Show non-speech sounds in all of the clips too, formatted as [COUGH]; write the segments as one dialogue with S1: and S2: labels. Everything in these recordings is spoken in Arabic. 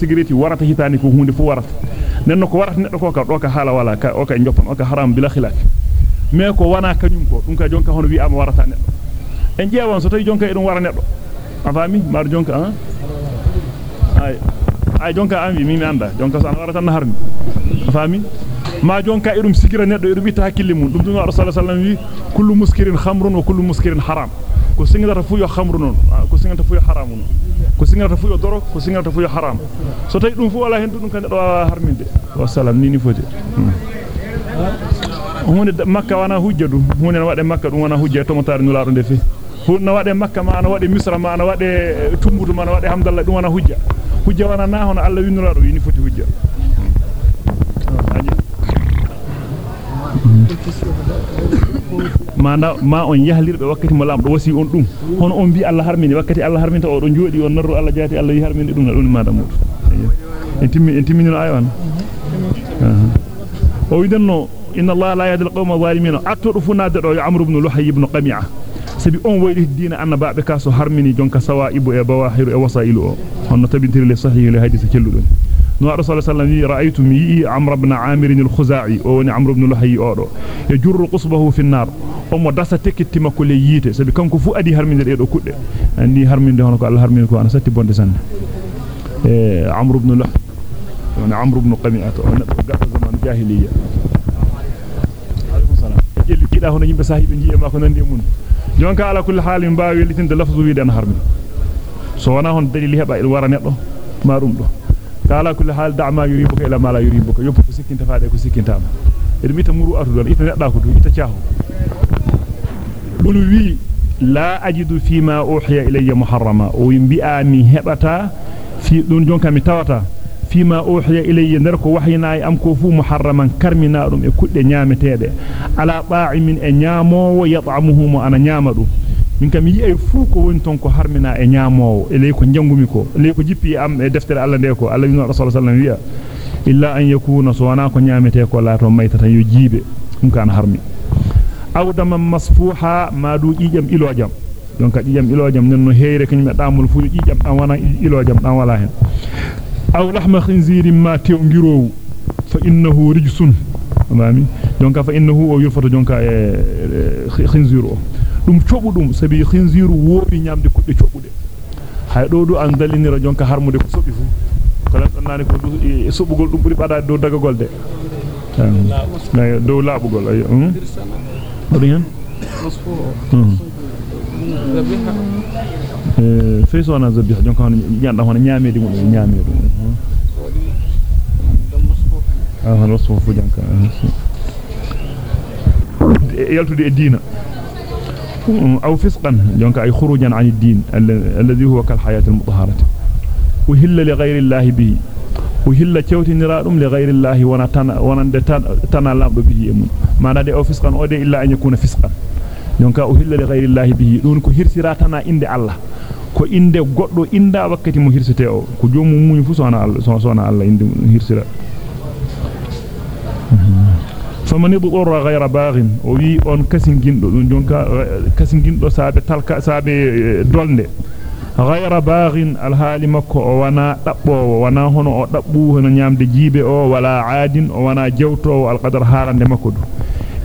S1: سيغريتي ورات هيتاني كو هوندي فو ورات نين نكو ورات نيدو كو كا دو كا حالا ولا كا اوكا نيوبن اوكا حرام بلا خلاف مي كو وأنا كانيوم كو دونكا جونكا هونو وي اما وراتا نيدو ان جيوان سوتاي جونكا ادون ورا نيدو افامي مار جونكا ها اي اي جونكا امي مي ماندا جونكا سان وراتا نهارمي افامي ما جونكا ادوم سيغرا نيدو ادوم بيتا دون رسول الله صلى الله كل مسكر خمر وكل مسكر حرام كو سيغرا فو يو خمر نون كو سيغنتا فو يو حرام نون ko singata fu yo doro ko singata fu yo haram so tay dum fu wala hen dum kan do harminde wa salam ni ni foti hunde makka wana hujjadu hunde na wade makka dum wana hujja to motar nulaado de fi hunde wade makka ma ana wade misra ma ana wade tumbudu ma ana wade hamdallah dum wana hujja hujja wana na hono alla winulaado ni foti hujja manda ma on yahlirbe wakkati mo lamdo wasi on dum hono on bi Allah harmini wakkati Allah harminta o do jodi on narru Allah jaati Allah yi harmini dum dum manda mudu en timmi en timminino aywan o widenno inna Allah la yahdi al-qawma zalimin atodo funade do Amr ibn Luhay ibn Qami'a sabi on waydi diina annabaabe kaso harmini jonka sawaibu e bawahiru e wasailu o honno tabintiri le sahih le hadith kelludon no rasul sallallahu alaihi ra'aytu mi amr ibn amir al-khuzai o woni amr ibn luhay odo e jurru qusbahu fi an-nar o mo dasa tekkitti makko le yite sabi kanko fu adi harminde de do kudde andi harminde hono ko Allah harmini ko ana satti bonde sanne e amr ibn luhay woni amr ibn qami'at o neddo gaddo zaman jahiliya alaykum salam jelli kida hono yimbe sahibe jiye ma ko nandi mun jonka ala kulli halin baawi litinde lafzu wi den harmi so wana hon dalili heba il wara neddo ma dum do kala kulli hal da'ma yuribuka ila ma la yuribuka yobbu ko sikkinta faade ko sikkintama edum ita muru atu don ita nedda ko do ita caahu dum wi la ajidu fima uhiya ilayya muharrama o yimbi ami hebata fi dun jonka mi tawata fima uhiya ilayya nder ko wahyinaay am ko fu muharraman karmina dum e kudde nyaametede ala ba'imin e nyaamowo yat'amuhu ana nyaama dum min kam yi ay fu ko woni ton ko harmina e nyaamowo e ley ko jangumi ko ley ko jippi am e deftere Allah nde ko Allah yino rasul sallallahu alaihi wasallam wi'a illa an yakuna so wana ko nyaamete ko laato maytata yo jiibe dum kan harmi awdama masfuha ma du jijam ilojam donc jijam ilojam nenno heere kanyum damul fu jijam dan wana ilojam dan wala hen aw lahma khinzirin ma tewgirowu fa innahu rijsun amami donc fa innahu jonka e khinziru dum cobu dum sabi khinziru wobi nyamde kudde cobude hay do do an dalinira jonka harmude ko sobi fu kala nani ko du sobugol dum buri bada do dagagol de na do labugol ay um do hen eh feesona zabih jonka hono nyanda hono nyaamedi mo nyaamedu ah hono wasfu fu jonka yaltude e diina أو فسقا جونك أي خروجا عن الدين الذي هو كالحياة المطهرة. وهل لغير الله به. وهل تشوتي نرادم لغير الله ونتنا ونتنا لامدو به ما نادي أو فسقا أو دي إلا أن يكون فسقا. جونك أهل لغير الله به. دون كو هرسراتنا عند الله. ko inde goddo inda wakkati mo hirsete o ko joomu muñu fu sona Allah sona Allah inde hirsira faman yudurra ghayra baghin o wi on kasingindo dum jonka kasingindo saabe talka saabe dolde ghayra baghin alhali makko o wana dabbowo wana hono o dabbu hono nyamde jibe o wala aadin o wana jewtowo alqadar harande makko du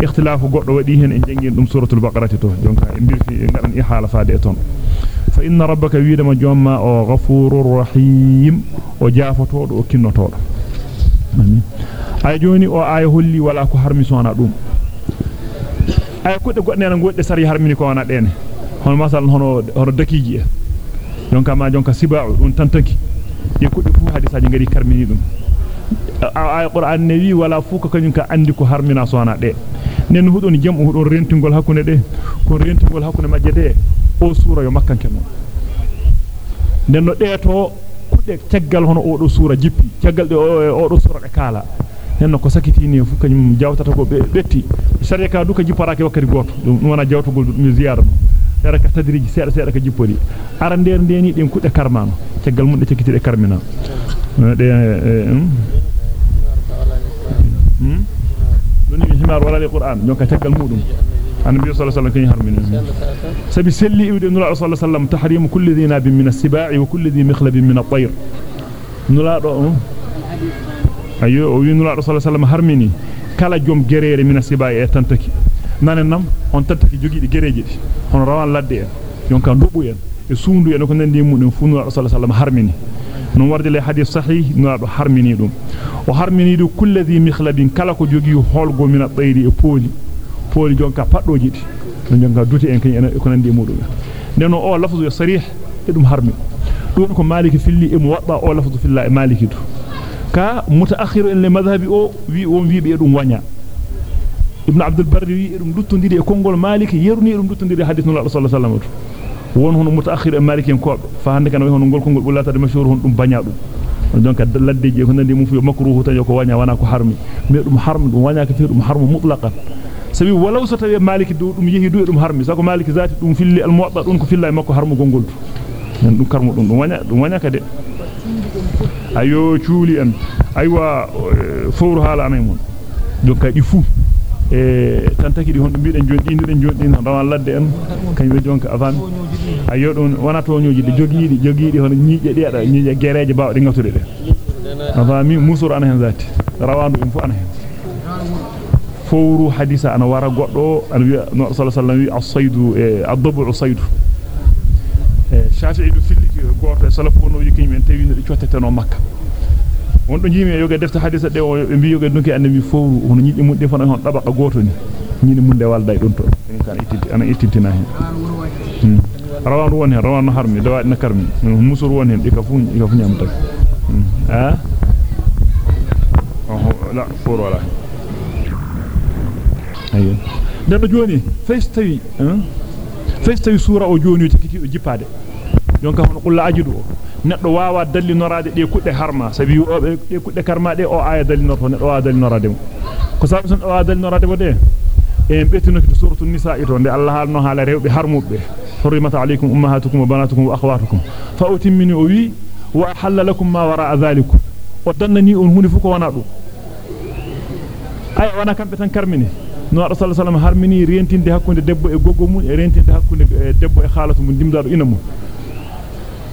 S1: ikhtilafu goddo wadi hen en jangin dum suratul baqarah to jonka e birfi ngadan ihala faade ton fa inna rabbaka widama jomma o ghafurur rahim ay joni o ay holli wala ko harmi sona dum ay kudde godde na godde sari harmini ko wana dene hono masal hono hono dakiji e jonka ma jonka siba'u dum tantanki e kudde fu hadisaji ngari karmini dum ay qur'an ne wi wala fu ko kanyum ka andi ko harmina sona de nen hudon jamu hudon rentingol hakkunde de ko rentingol hakkunde majje de o sura yo makkanke non nen no de to kudde ceggal hono o do sura jippi ceggal de o do sura de kala nenno ko sakitini fu kanyum jawtata ko betti sare ka duka jipparake wakkati goto dum wana jawtugol dum ziyara no sare ka tadriji seeda seeda ka jippori aran der ndeni den kudde karmano ceggal mun de cekitide karmina de hmm doni mi himar wala alquran jonka ceggal mudum النبي صلى الله عليه وسلم كان يحرم من النساء سبي سلي إبدا صلى الله عليه وسلم تحريم كل ذي ناب من السباع وكل ذي مخلب من الطير. نرى أيوه أو ينرى صلى الله عليه وسلم هرمني كلا جم جرير من السباع تنتكي. نان النم هن تنتكي جوجي جرير جيش هن روان لدي. يوم كان دبويا يسوندو يا. نكون ندي مو نفون نرى صلى الله عليه وسلم هرمني نو ورد لي حديث صحيح نرى هرمني دوم. وهرمني دو كل ذي مخلب كلا كجوجي هولجو من الطير يبولي. Poli jonka paddoji di no jonka duti en kany en ko nandi mudum neno o lafzu sarih e dum harmi dum ko maliki filli e mu wadda o lafzu filla e maliki du ka mutaakhiru en le madhhabi o wi on wi be dum wanya ibn abdul barri wi dum duttondiri e kongol maliki yeruni dum duttondiri hadith nu rasul sallallahu alaihi wasallam won hono mutaakhir e maliki en ko fa hande kan wi hono gol kongol bulata de mashhur hon dum banya dum donc laddeje ko nandi mu fu makruhu tan ko wanya wana ko harmi me dum harmi dum wanya ka fi dum harmu mutlaqan sabi walaw so tawi maliki do dum yehi do dum harmi sako maliki zati dum filli al muwatta dum ko filla e makko harmu gongol dum karmu dum dum wanya dum wanya ka de ayo cuuli en aywa fowru hala anay mon jonka di fu e tan taki di hondo biiden jondi den jondi non rawan ladde en kanybe jonka afan ayo don wana toñoji de jogiidi jogiidi hono nyiije deeda nyiije gereje baawde ngatude de afami musur ana hen zati rawandu dum fu ana hen fowru hadisa ana wara goddo ana wi no sallallahu alaihi wasallam as-saydu e ad-dabu saydu shafi'i du filliki goto e salafu no yiki men tawi no cioteteno makka won do jimi yoga defta hadisa de o be mbi yoga dunki annabi fowru hono nyidi mun defana hon dabaqa goto ni nyidi mun de walday don to kan ittiti ana ittitina hen rawan won hen rawan harmi dawa na karmi musur won hen dika fu dika fu nyamta ha la fowru wala ayo den joni festawi hein festawi sura o joni tikiki o jippade jonka hono qulla ajidu o neddo waawa dallinorade de kudde harma sabi obe de kudde karma de o aya dallinorto neddo waawa dallinorade mo ko sabu son waawa dallinorade bo de e betino to suratul nisa ito de allah halno hala rewbe harmube hurimat alaykum ummahatukum wa banatukum wa akhawatukum fa utimmini o wi wa halala lakum ma wara dhalikum o dannani on hunde fu ko wana dum ay wana kambe tan karmini no rasul sallallahu alaihi harmini rentinde hakkunde debbo e goggo mun e rentinde hakkunde debbo e khalatu mun dimdaado ina mun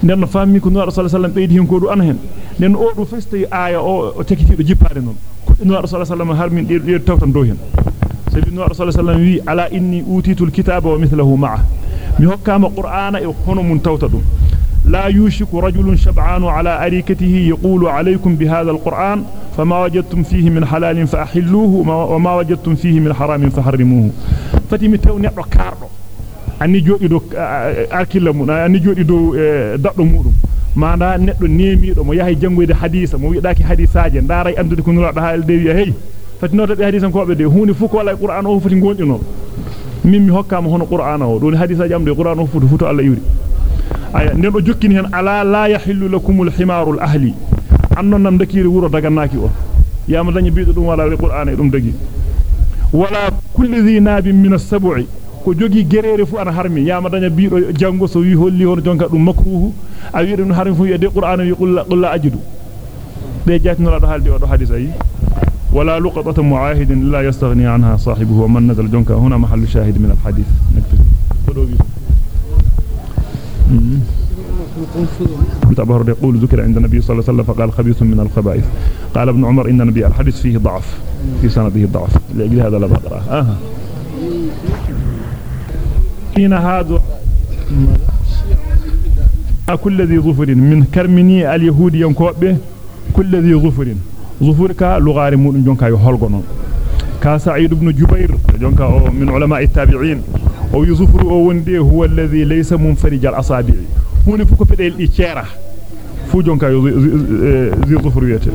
S1: den ko no sallallahu alaihi beedi ko du an hen den o do feste aya o o tekitido jippade non ko no rasul sallallahu alaihi harmin de de tawtan do hen sabi e لا يوشك رجل شبعان على أريكته يقول عليكم بهذا القرآن فما وجدتم فيه من حلال فأحلوه وما وجدتم فيه من حرام فحرموه فتمي تو نيدو كاردو anni jodi do arkilla mun anni jodi do daddo mudum manda neddo nemido mo yahay jangoyde hadisa mo wiidaki hadisaaje ndaray andude ko nura do haalde wi hey fati noto be hadisan ko be de hunde fu ko wala qur'an gondino hono do o futu yuri aya nden o jokkini hen ala la yahillu lakumul himarul ahli annon nam dakiri wuro daga naki o yama dañi biido dum wala qur'an e dum dagi wala kulli dhi nabin min as-sab'i ko jogi gerere fu ana harmi yama daña biido jango so wi holli hono jonka dum makruhu a wi dum harmi fu yede qur'an wi qul qul ajidu be jatino do haldi o do hadith ayi ولا لقطة معاهد لا يستغني عنها صاحبه ومن نزل جنكا هنا محل شاهد من الحديث نكتب متابعه يقول ذكر عند النبي صلى الله عليه وسلم فقال خبيث من الخبائث. قال ابن عمر إن النبي الحديث فيه ضعف في سنده ضعف. لأجل هذا لا بقرأ آه. حين هذا كل ذي ظفر. من كرمني اليهود ينكوبه كل ذي ظفر. ظفر كا لغار yo holgono ka sa'id ibn jubair jonka o min ulama at-tabi'in أو يزفر أو ونده هو الذي ليس منفرج الأصابع. هوني فوكو فدي الإشارة فوجونك زي زفر يتل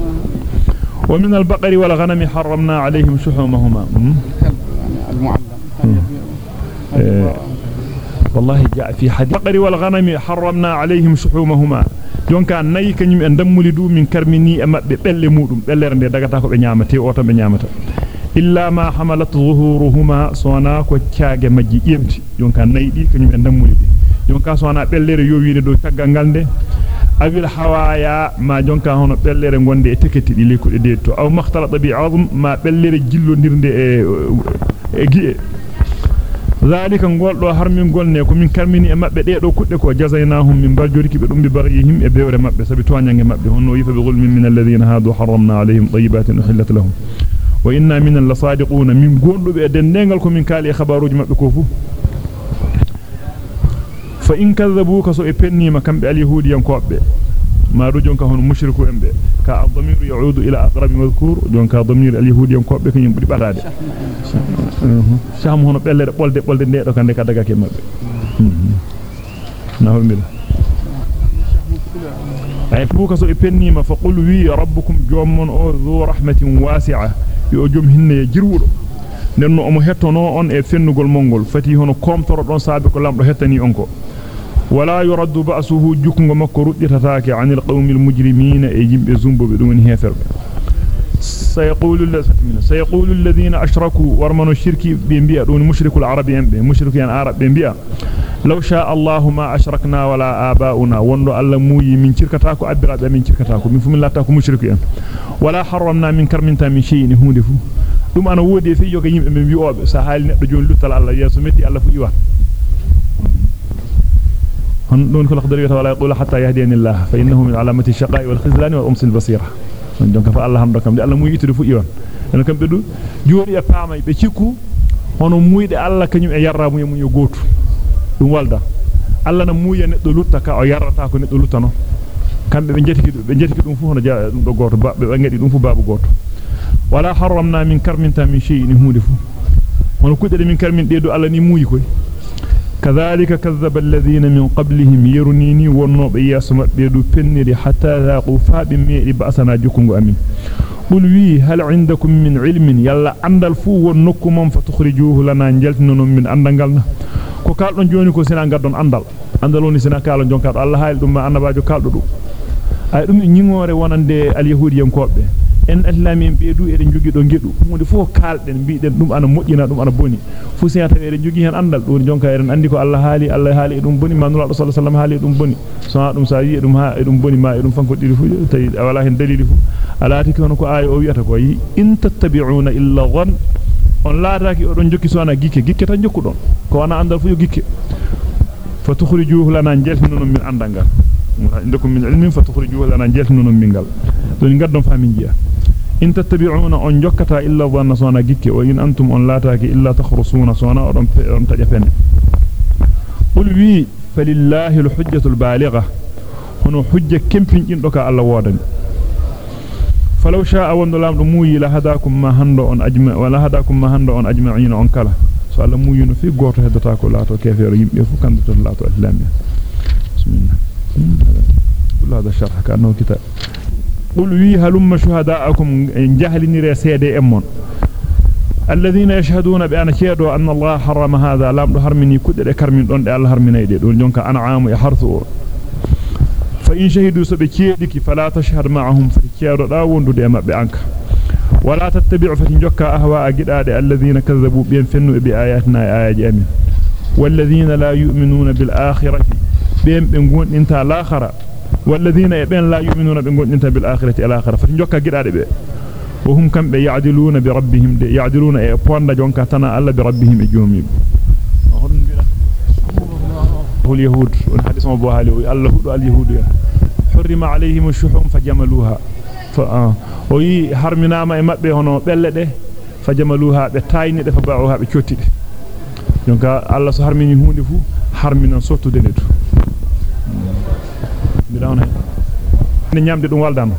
S1: ومن البقر والغنم حرمنا عليهم شحومهما. إيه. والله جاء في حديث البقر والغنم حرمنا عليهم شحومهما. دونك نايكني اندمولي دو من كرمني امبه بلل مودوم بلل ردي دغتاكو بنيامتي اوتو بنيامتا illa ma hamalat zuhuruhuma sona ko ciage majji yemti jonka nayi di kanyum en dammuli di jonka sona bellere yo wiide do taggal ngalde awil hawaya ma jonka hono bellere gonde e teketi di lekude de to aw makhtala bi azm ma bellere jillondirde e e gi'e zalika goldo harmin golne ko min kalmini e mabbe de do kudde ko jazainahum min barjoriki be dum bi barihim e bewre mabbe sabi toanyange mabbe honno yifa bi zulmin min alladhina hadu harramna alayhim tayyibatin uhillat lahum wa inna min lasadiquna min gondube e dendengal ko min kali e khabaruji mabbe ko fu fa in kadhabuka so e pennima kambe al yahudiyan kobbe ما رجون كهون مشركو امبه كالضمير يعود إلى اقرب مذكور دون كضمير اليهود ينكوبه كنيم بدي باتاده شام هونو بelle bolde bolde de do kande kadaga ke mabbe نعم بالله ay fuka so e pennima fa qul wi rabbukum jommon o zu rahmatin wasi'a yo jom hinne jirwudo nenno omo hettono on e fennugol mongol fati hono komtoro don saabe ko lamdo hettani onko ولا يرد بأسه جكنغ مكو ردتتاك عن القوم المجرمين اي زنبو بدون هيفر سيقول الذين سيقول الذين أشركوا ورمنوا الشرك بانبياء دون مشرك العرب انبياء مشركين عرب بانبياء لو شاء الله ما أشركنا ولا آباؤنا. وندو الله موي من شركتاكو ابرا من شركتاكو من فمن لا تاكو مشركين ولا حرمنا من كرمنتا من شيء هوندفو dum ana wodi fi yoga yimbe be bi'obe sa hali neddo joni luttal Allah yeso metti Allah fu iwa دون كل خضر ولا يقول حتى يهديني الله. فإنه من علامة الشقاء والخذلان والأمس البصيرة دونك فالله حمدك دي الله مويتو دفو يون en kambe du jori e paamay be cikku hono muyde alla kanyum e yarra mu mu gotu dum walda alla na muya neddo lutta ka o yarrata ko neddo luttano kambe be jetiki be jetiki dum fu hono ja dum do goto babbe be ngadi dum fu babu goto wala harramna min karminta min shay'in hude fu hono kudde min karmin de do alla ni muyi koy كذلك كذب الذين من قبلهم يرنيني ونوب ياسم بيدو بنري حتى ذاقوا فاب ميري بأسنا جكم أمين قل وي هل عندكم من علم؟ يلا عندل فو ونكم فتخرجوه لنا نجلتنا من أندنغلنا ko kaldon joni ko sina gaddon andal andaloni sina kalon jonka Allah hayl dum annabajo kaldo dum ay dum nyingore wonande al yahudiyen en islamin beedu eden jogi do geddu hunde fu kalden biiden dum ana mojjina dum ana boni fu sen tawe eden jogi hen andal don jonka eden andi ko Allah haali Allah haali dum boni manula sallallahu alaihi haali dum boni so dum sa yi dum ha dum boni ma dum fanko diri fu tay wala hen dalili fu alati kono ko ayi o wiata ko yi in tattabi'una illa dhann on laataaki odon jokki so ana gikke gikke tan jokkudon ko wana andal fu yo gikke fatukhrijuhu lana jaltinun min andangal indakum min ilmin fatukhrijuhu lana jaltinun min gal don gaddon famin jiya إن تتبعون أن جكتا إلا ظن صانا جكي وإن أنتم أن لا تاكي إلا تخرصون صانا أرم تجفن. قل بي فلله الحجة البالغة. هنو حجة كم في إنك ألا وادن. فلو شاء وند لام موي لهداكم ما هند أن أجمع ولا هداكم ما هند أن أجمعين أن كلا. سأل موي في قوته هدتاك لا كيف يريم يفكان دتر لا تو بسم الله. كل هذا الشرح كأنه كتاب. Qul wi halumma shuhada'akum jahlini resede emmon الذين يشهدون بأن شهدوا أن الله حرم هذا لام دو حرمني كدde karmin don de Allah harminay de don jonka an'amu e harsu فإن شهدوا سبكيدك فلا تشهد معهم فتكيادو دا وندو مابbe anka ولا تتبع فتنجكا أهواء قداد الذين كذبوا بين فنوا بآياتنا آيات أمين. والذين لا يؤمنون بالآخرة بين بنقول انت الآخرة والذين بين لا يؤمنون إنت بالآخرة الآخرة فتنجكا قداد بي. وهم كم يعدلون بربهم يعدلون اي بواندا جونكا تنا الله بربهم إجومي. هو اليهود. والحديث ما بوها له الله هو اليهود. حرم عليهم الشحوم فجملوها. فا وي حرمنا ما مبbe hono belle de fajamaluha be tayni de fa ba'uha be ciotide donc Allah so harmini hunde fu harminan sottude nedu bilawn hay ne nyamde dum waldano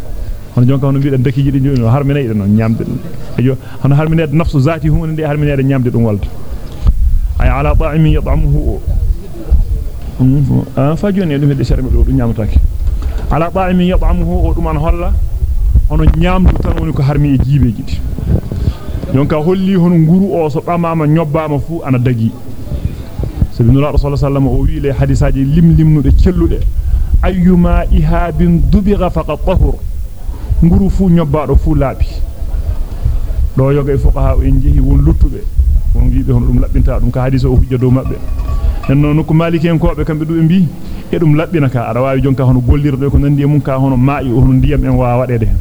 S1: hono jonka hono biiden dakiji di joni harmina ide non nyamde ejo hono harminede nafsu zati hunde de harminede nyamde dum walda ay ala ta'imin yat'amuhu fajoni dum hedde sharmi do dum nyamataake ala ta'imi yat'amuhu o dum an holla hono nyamdu tan woni ko harmi e jibeji di donka holli hono nguru o so bamama nyobbama fu ana dagi sabi nura rasulullah sallallahu alaihi wasallam o wi le hadisaji limlimnude cellude yoga e fuqaha en jehi won luttube won wiibe hono dum labbinta dum ka hadisa o hujja do mabbe en non ko maliki en kobe kambe du be mbi e dum labbina ka ara waawi jonka hono gollirdo ko nandi mun ka hono maayi hono ndiyam en waa wadede hen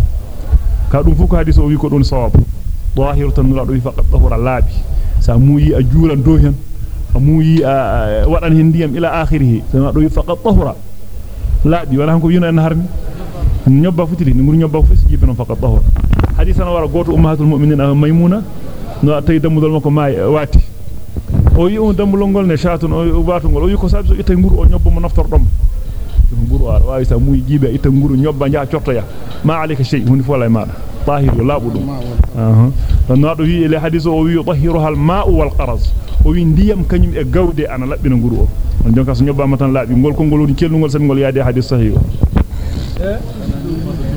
S1: ka dum fu ko hadisi o wi ko don sawab dahir tan la do wi faqat tahura labi sa muyi a juulan do hen amuyi wadan hen ndiyam ila akhirih sama do faqat tahura laabi wala hanko yino en harmi nyobba futiri ni ngur nyobba fu jibe non faqat tahura hadithana wara goto ummahatul mu'minin maymuna no tay damudol mako may wati o yi on dambulol ngol ne shatun o watu ngol o yi ko sabi so itta nguru o nyobba mo naftordom nguru ar waawi sa muy jibe itta nguru nyobba nyaa cortoya ma alika shay hundi fola maada tahiru الطاهر لا بد أها. نادو وي لي حديث أو وي طهيرها الماء والقرص. وي نديام كنيم اي غاودي أنا لابينا غورو ان دونك اس نيوبا ماتان لا بي مول كونغولو دي كيلنغول سن مول يا دي حديث صحيح.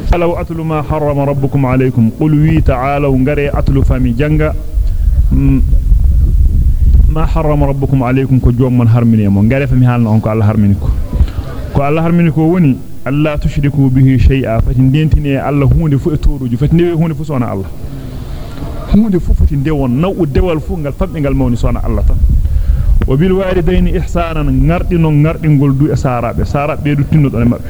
S1: فلو اتل ما حرم ربكم عليكم. قل وي تعالى وغاري اتل فامي جانغا ما حرم ربكم عليكم كجوم من حرمني مو غاري فامي حالن اونكو الله حرمنيكو كو الله حرمنيكو وني. Alla tushriku bihi shay'a fati dentine Allah hunde fu e toruju fati newe hunde fu sona Allah hunde fu fati dewon nawu dewal fu ngal fambe ngal mawni sona Allah tan wa bil walidayni ihsanan ngardino ngardingol du e sarabe sarabe du tinno don mabbe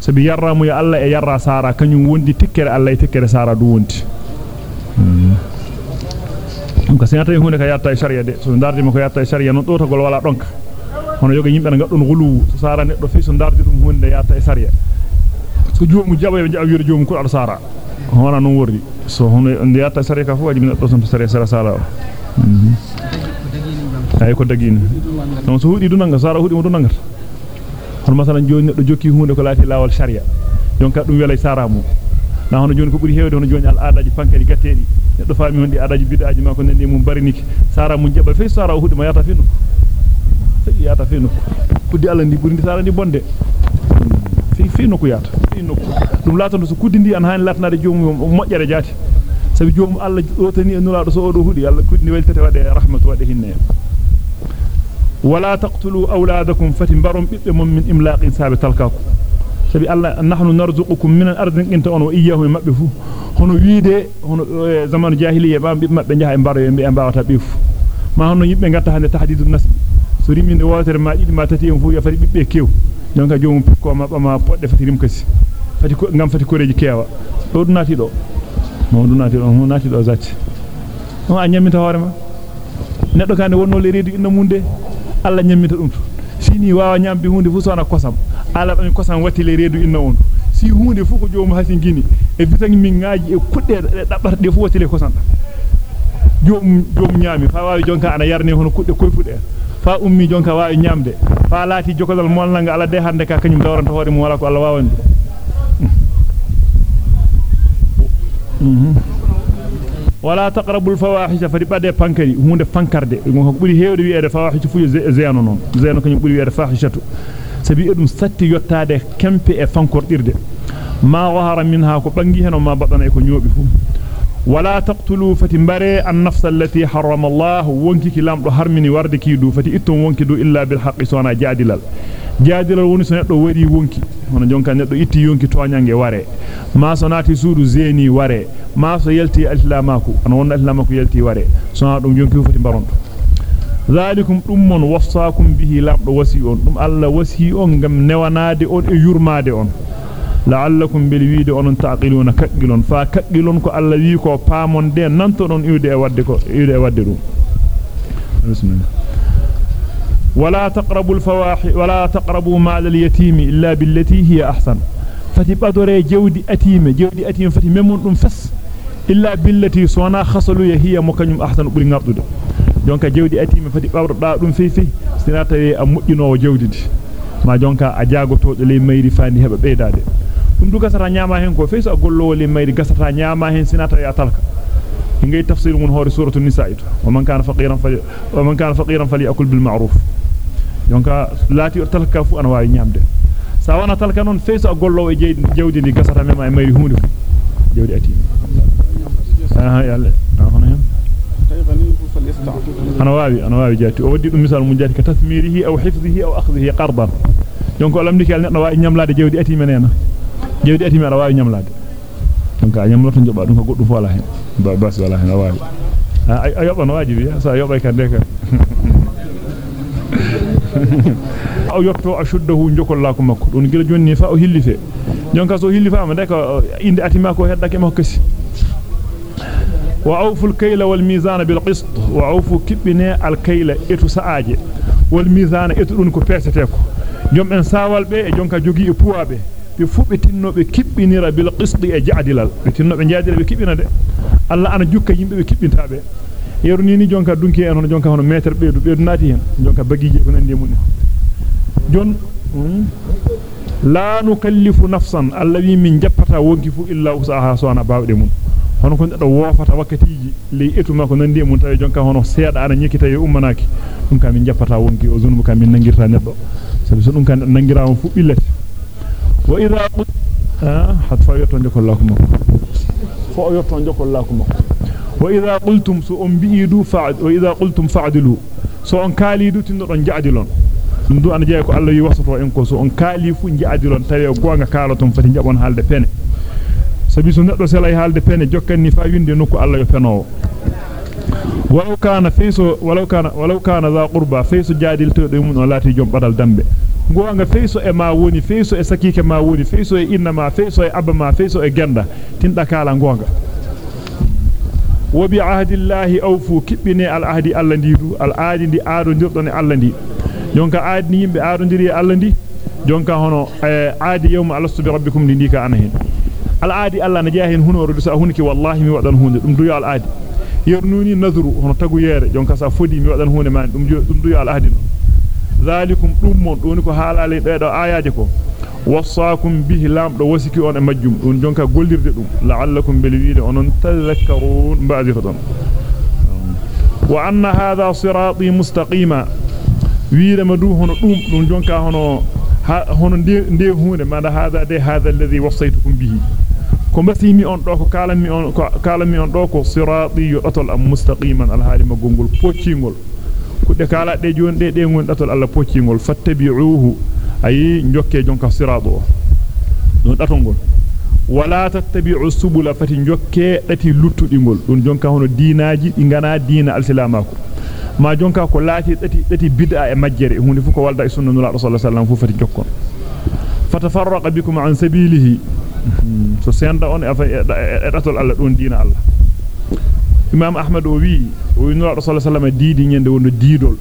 S1: sabi yarramu ya Allah e yarra sara kanyum wondi tikkere Allah e tikkere sara du wondi ko senata hunde ka yatta e sharia de so dardi mo ko yatta e sharia non do to gol wala donka hono yoga yimbe na gaddon gulu so sara neddo fi so dardi dum hunde yatta e sharia so joomu jaba e jaba wiire joomu ko al sara hono non wordi so hono nde yatta e sharia ka fu waji min do son sharia sara sala ay ko dagini non so hudi dunanga sara hudi mo dunanga hono masalan joni neddo jokki hunde ko laati lawol sharia jonka dum wela sara mu na hono joni ko buri heewde hono joni al aadaji pankadi gattedi neddo faami hondi aadaji bidaaji ma ko nende mum bariniki sara mun jaba fe sara hudi ma yata finu fe yata finu kuddi alla ndi buri ndi sara ndi bonde fi fi no ko yata fi no dum laatondo so kuddi ndi an hani latnade joomu mojjere jaati sabi joomu alla o tani en nulaado so o do hudi alla kuddi weltete wade rahmatu wade hinne ولا تقتلوا أولادكم فتنبرم بيبم من إملاق سابت الكاكو سبي الله نحن نرزقكم من الأرض انت أن وإياه مبفو هنو ويده هنو زمان جاهلية بام بيبم بنجاه امبارو يمبي امبارو تبيفو ما هنو يبقى ngata hande tahdidu nasb so riminde wotere ma didi ma tati en fu ya fati bibbe kew donc jomum ko ma bama podde fati rim kasi fati ko ngam fati koreji kewa do dunati do mo dunati do mo nati do zati no a nyamita hoore ma. Neddo kande wonno le reedu inna munde alla nyamita dum sini wawa nyambi hunde fu sona kosam ala dum kosam watti le reedu inna on si hunde fu ko joomu hasin gini e bitan min ngaaji e kudde dabbarde fu watti le kosam. Joom joom nyaami fa waawi jonka ana yarne hono kudde koyfude fa ummi jonka waawi nyamde fa laati jokodal molnanga ala de hande ka kanyum dawranta hoore mum wala ko Allah waawandi wala taqrabul fawahisha fadi bade pankari hunde pankarde ko buri heewde wi'ede fawahisha fu zeyano non zeyano kanyum buri wi'ede fahishatu sabi edum satti yottade kempe e fankordirde ma wahara minha ko bangi heno ma badana e ko nyobi fu ولا تقتلوا فتنبري النفس التي حرم الله. وانكي كلام دو هرمني وردكي دو فتي إتون وانكي دو إلا بالحق سونا جادلال. جادلال ونسو نتو وري وانكي. هنا جونكا نتو إتي يونكي توانيانجي واري. ما سناتي سودو زيني واري. ما سيلتي ألتلاماكو أنا وأنا ألتلاماكو يلتي واري. سناتو جونكي فتنبرونتو ذلكم أم وصاكم به لام دو وسيئون. أم ألا وسيئون غم نوانا أون يورما دي أون. La'allakum bil wiide onon taqiluna kaggilon fa kaggilon ko alla wi ko paamon de nanto don iwde e wadde ko iwde e wadde dum bismillah ولا تقربوا الفواحش ولا تقربوا مال اليتيم إلا بالتي هي أحسن فتي بدوري جودي أتيم جودي أتيم فتي ممن دم فس إلا بالتي صنا خصلوا هي مكنم أحسن بري ngabdude jonka jewdi atima fati bawrda dum fi fi sina tawi am mujjino jewdi ma jonka a jagoto le mayri fandi heba beydade dum du gasata nyama hen ko fe so gollowo le mayri gasata nyama hen sina tawi atalka ngay tafsir mun hore suratul nisaa wa man kana faqiran fali wa man kana faqiran fali akul bil ma'ruf jonka laati talka fu ana waawi nyamde sa wana talka non fe so gollowo e jewdi ndi gasata mema e mayri hunde fu jewdi ati ah hono hen ana waawi ana waawi jati o waddi dum misal mun jati ka tasmirihi aw hifdhihi aw akhdhihi qardan donc lamdi kel neddo waawi nyamlade jewdi ati menena jewdi ati men waawi nyamlade donc a nyamloto joba dum ko goddu fu wala hen ba bas wala hen waawi a yoba no wajibi sa yoba kande ka aw yotto ashuddahu jokollako makko don gila jonni fa o hillife jonka so hillifa ma de ko inde atima ko heddake makko kasi وأوفوا الكيل والميزان بالقسط وأوفوا كبنا الكيل إتو سآجي والميزان إتو دونكو بيستيكو جم إن ساوال بي جونكا جوغي إبوا بي بفوب تنو بكبنيرا بالقسط إجعدلال بتنو بنجادل بكبنا دي الله أنا جوكا يمبي بكبن تابي yeru ni jonka dunki en hono jonka hono meter beedu beedu naati hen jonka bagije ko nandi mun jon la nukallifu nafsan allawi min jappata wonki fu illa usaha sona baawde mun hono ko do wofata wakkatiji ley etu mako nandi mun tawi jonka hono seeda ana nyikita e ummanaki dum kam min jappata wonki o zunbu kam min nangirta neddo sabi so dum kan nangiraama fu illati idha ha hatfa yotto jokol lakum fo yotto jokol lakum وإذا قلتم سؤم بإيدو فعد وإذا قلتم فعدلوا سؤم كاليدو تندرون جعدلون ndu ana jeey ko Allah yi wasato en ko so on kaali fu jaadilon tawi gonga kaalaton fati jabon halde pene sabi so neddo selay halde pene jokkanni fa winde nokku Allah yo penowo walau kana fayso walau kana walau kana za qurba fayso jaadilto do mun on lati jom badal dambe gonga fayso e ma woni fayso e sakike ma woni fayso e inna ma fayso e abba ma fayso e genda tinda kala gonga wabi ahdillahi awfu kibbini al ahdi alla ndidu al aadi ndi aado ndirdon alla ndi jonka aadi yimbe aado ndiri alla ndi jonka hono aadi yawma alastu bi rabbikum ndi ndika ana hen al aadi alla na jahen hunoro du sa hunki wallahi mi wadan hunde dum duyo al aadi yernuni nadru hono tagu yere jonka sa fodi mi wadan hunde man dum dum duyo al aadi zalikum dum mon doni ko halale do ayaje ko. وصاكم به لام دو وسكي اون ماجوم دون جونكا غوليرده دوم لعلكم بالويل اون تذكرون بعد فدون وان هذا صراطي مستقيما ويره مدو هونو دوم دون جونكا هونو هونو ندي هونde ما هذا ده هذا الذي وصيتكم به do ko kalami on ko kalami on do ko sirati yotol am mustaqiman al halima gongol poccingol kudde kala de jonde de ngon datol alla poccingol fattabi'uhu ay jokke jonka sirado don datongol wala tattabi'u subula fati jokke dati luttudingol don jonka hono diinaji di ngana diina alsilamako ma jonka ko laati dati dati bid'a e majjere hunde fu ko walda e sunna nula rasulullah sallallahu alaihi wasallam fu fati jokkon fatafarraqa bikum an sabilihi so senda on e datol alla don diina alla imam ahmad o wi o nula rasulullah sallallahu alaihi wasallam diidi nyende wono diidol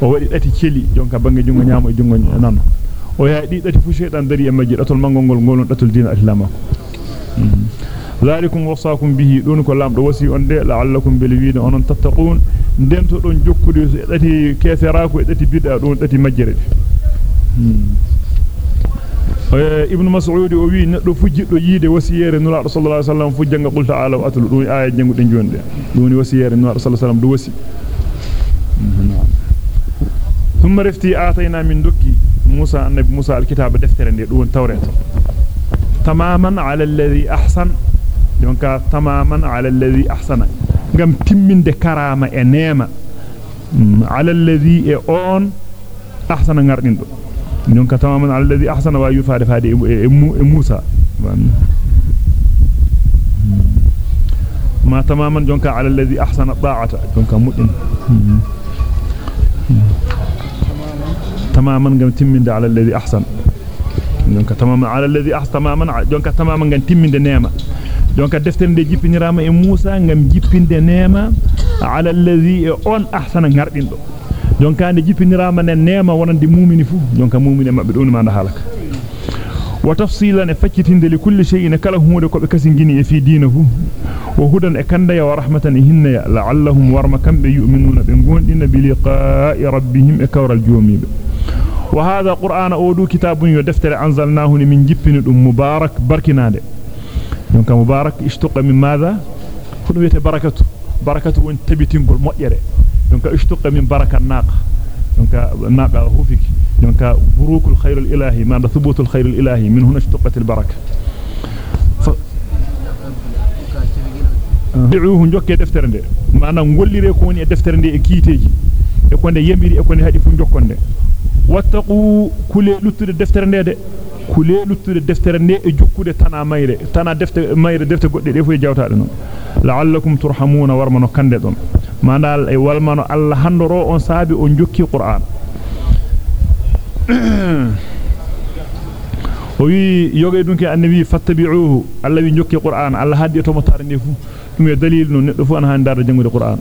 S1: o wadi dati celi jonka bangi jungo nyaamo e jungo nano o yaa di dati fu shaytan dari e majji datol mangol ngol datul diina al-islam ذلكم وصاكم به دون ko lamdo wasi on de la'allakum bil wiina onon tattaqun dento don jokkude dati keferaako e dati bid'a don ibn mas'ud o wi neddo fu jiddo yide wasiyere nura sallallahu alaihi wasallam fu janga qul ta'ala wa atul dun aya janguden jonde doni wasiyere nura sallallahu alaihi wasallam do wasi موسى النبي موسى الكتاب دفتر دي دون توريت تماما على الذي أحسن دونك تماما على الذي أحسن ngam timminde karama e neema ala alladhi e on ahsana ngardindo من تماما أحسن ويفارف هذه موسى. ما تماما جونك على الذي أحسن الطاعة. جونك مؤمن. تماما جم على الذي أحسن. جونك تماما على الذي أحسن. تماما جونك تماما جم أن أحسن نعرضه donc ande jippinirama ne neema wonande mu'mini fu donc mu'mini mabbe don ma nda halaka wa tafsilan fakkitinde li kulli shay'in kala hunde ko be kasingini e fi dinahu wa hudan e kanda ya wa rahmatan hinna la'allahum warma kambe yu'minuna be gondina bi liqa'i rabbihim e kawral joomibe وهذا قرآن أودو كتاب يدفتر أنزلناه من جبن مبارك بركناد دونك مبارك اشتق من ماذا كنوية دونك اشتق من بركة الناقة. دونك الناقة هوفك دونك بروك الخير الإلهي ماذا ثبوت الخير الإلهي. من هنا اشتقت البركة. ف... دعوه نجوك دفتر دي معنى نقول لي كوني دفتر دي كيتيجي. يكون دي يمبري يكون دي هادي فنجوكون دي واتقوا كل لطر الدفتر نيد كل لطر الدفتر نيد جوكود تانا مايره تانا دفتر مايره دفتر غودي ديفو جاوتا دون لعلكم ترحمون ورمنو كاندي دون ما دال اي والمنو الله هاندرو اون سابي اون جوكي قران وي يوغي دونكي انبي فاتبعوه الله وي نوكي قران الله هادي تو متار ني فو دوم دليل نو ندو فو ان هاندار جانغودي قران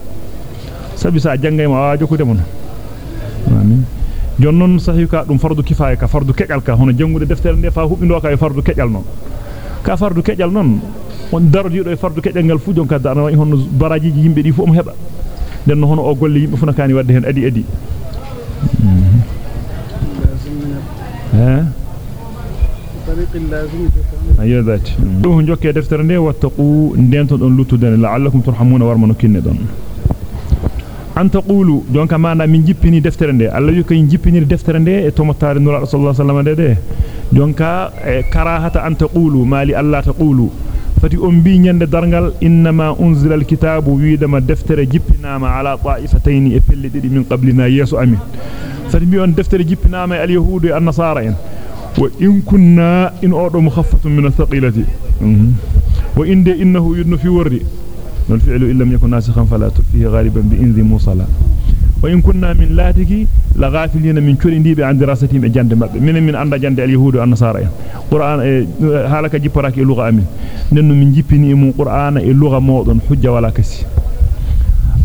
S1: سابي سا جانغي ما واجو كودي مون jonnon sahi ka dum fardu kifaya ka fardu kejal ka hono jangude deftere nde fa hubbindo ka e fardu kejal non ka fardu kejal non on dardido e fardu kejal ngal fu jonka dana woni hono baraji yimbe di fu mo heba den no hono o golle yimbe fu nakani wadde hen adi adi أيوه ذات دو جوكي دفتر ني واتقوا ندنتو دون لوتودن لعلكم ترحمون ورمنو كين دون an taqulu jonka mana min jippini deftere nde Allah wi kay jippini deftere nde e tomotare nura sallallahu alaihi wasallam de e karahata an taqulu mali Allah taqulu fati on bi nyande dargal inma unzila alkitabu wiidama deftere jippinama ala ta'ifatayn e pelle didi min qablina yesu amin fati bi on deftere jippinama al yahudu e an-nasara en wa in kunna in odo mukhaffatun min athqilati wa inde innahu yudnu fi wardi والفعل إن لم يكن ناسخا فلا تفيه غالبا بإنذ موصلا وإن كنا من لاتك لغافلين من كل ديب عن دراستهم جند مبه من من عند جند اليهود والنصارى. قرآن حالك جبراك اللغة أمين. ننو من جبني من قرآن اللغة موضن حجة ولا كسي.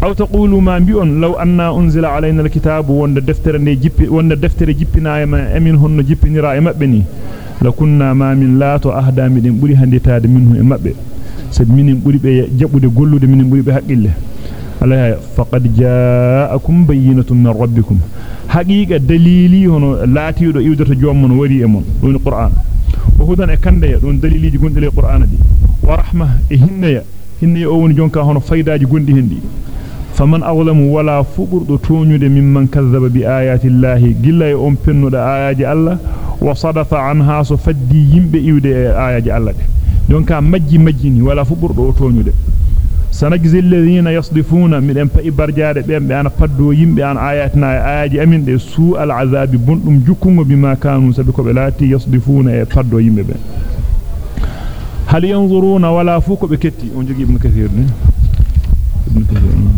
S1: أو تقولوا ما بيون لو أن أنزل علينا الكتاب وند دفتر جيب وند دفتر جيبنا ما أمين هن جيبني رأي مبني لكنا ما من لا تأهدى من بري هندتاد منه مبه sabi minin buri be jabude gollude minin buri be haqqille ala faqad ja'akum bayyinatun min rabbikum haqiqa dalili hono laatiido iwdata joomon wari e mon don qur'an o hudan e kande don daliliji gondile qur'an di wa rahma e hinneya hinneya o woni jonka hono faydaaji gondi hendi faman awlamu wala fuqurdo toñude mimman kazzaba bi ayati llahi gilla e on pennuda ayaji allah wa sadafa anha so faddi yimbe iwde e ayaji allah de دونك ماجي ماجيني ولا فبردو توغنودي سنجز الذين يصدفون من ام باي برجاده بيم بيانا فادو ييمبي ان اياتنا اياجي امين دي سو العذاب بندوم جوكومو بما كانوا سبيكو بلاتي يصدفون اي فادو ييمبي هل ينظرون ولا فوكو بكتي اون جوغي ابن كثير ابن كثير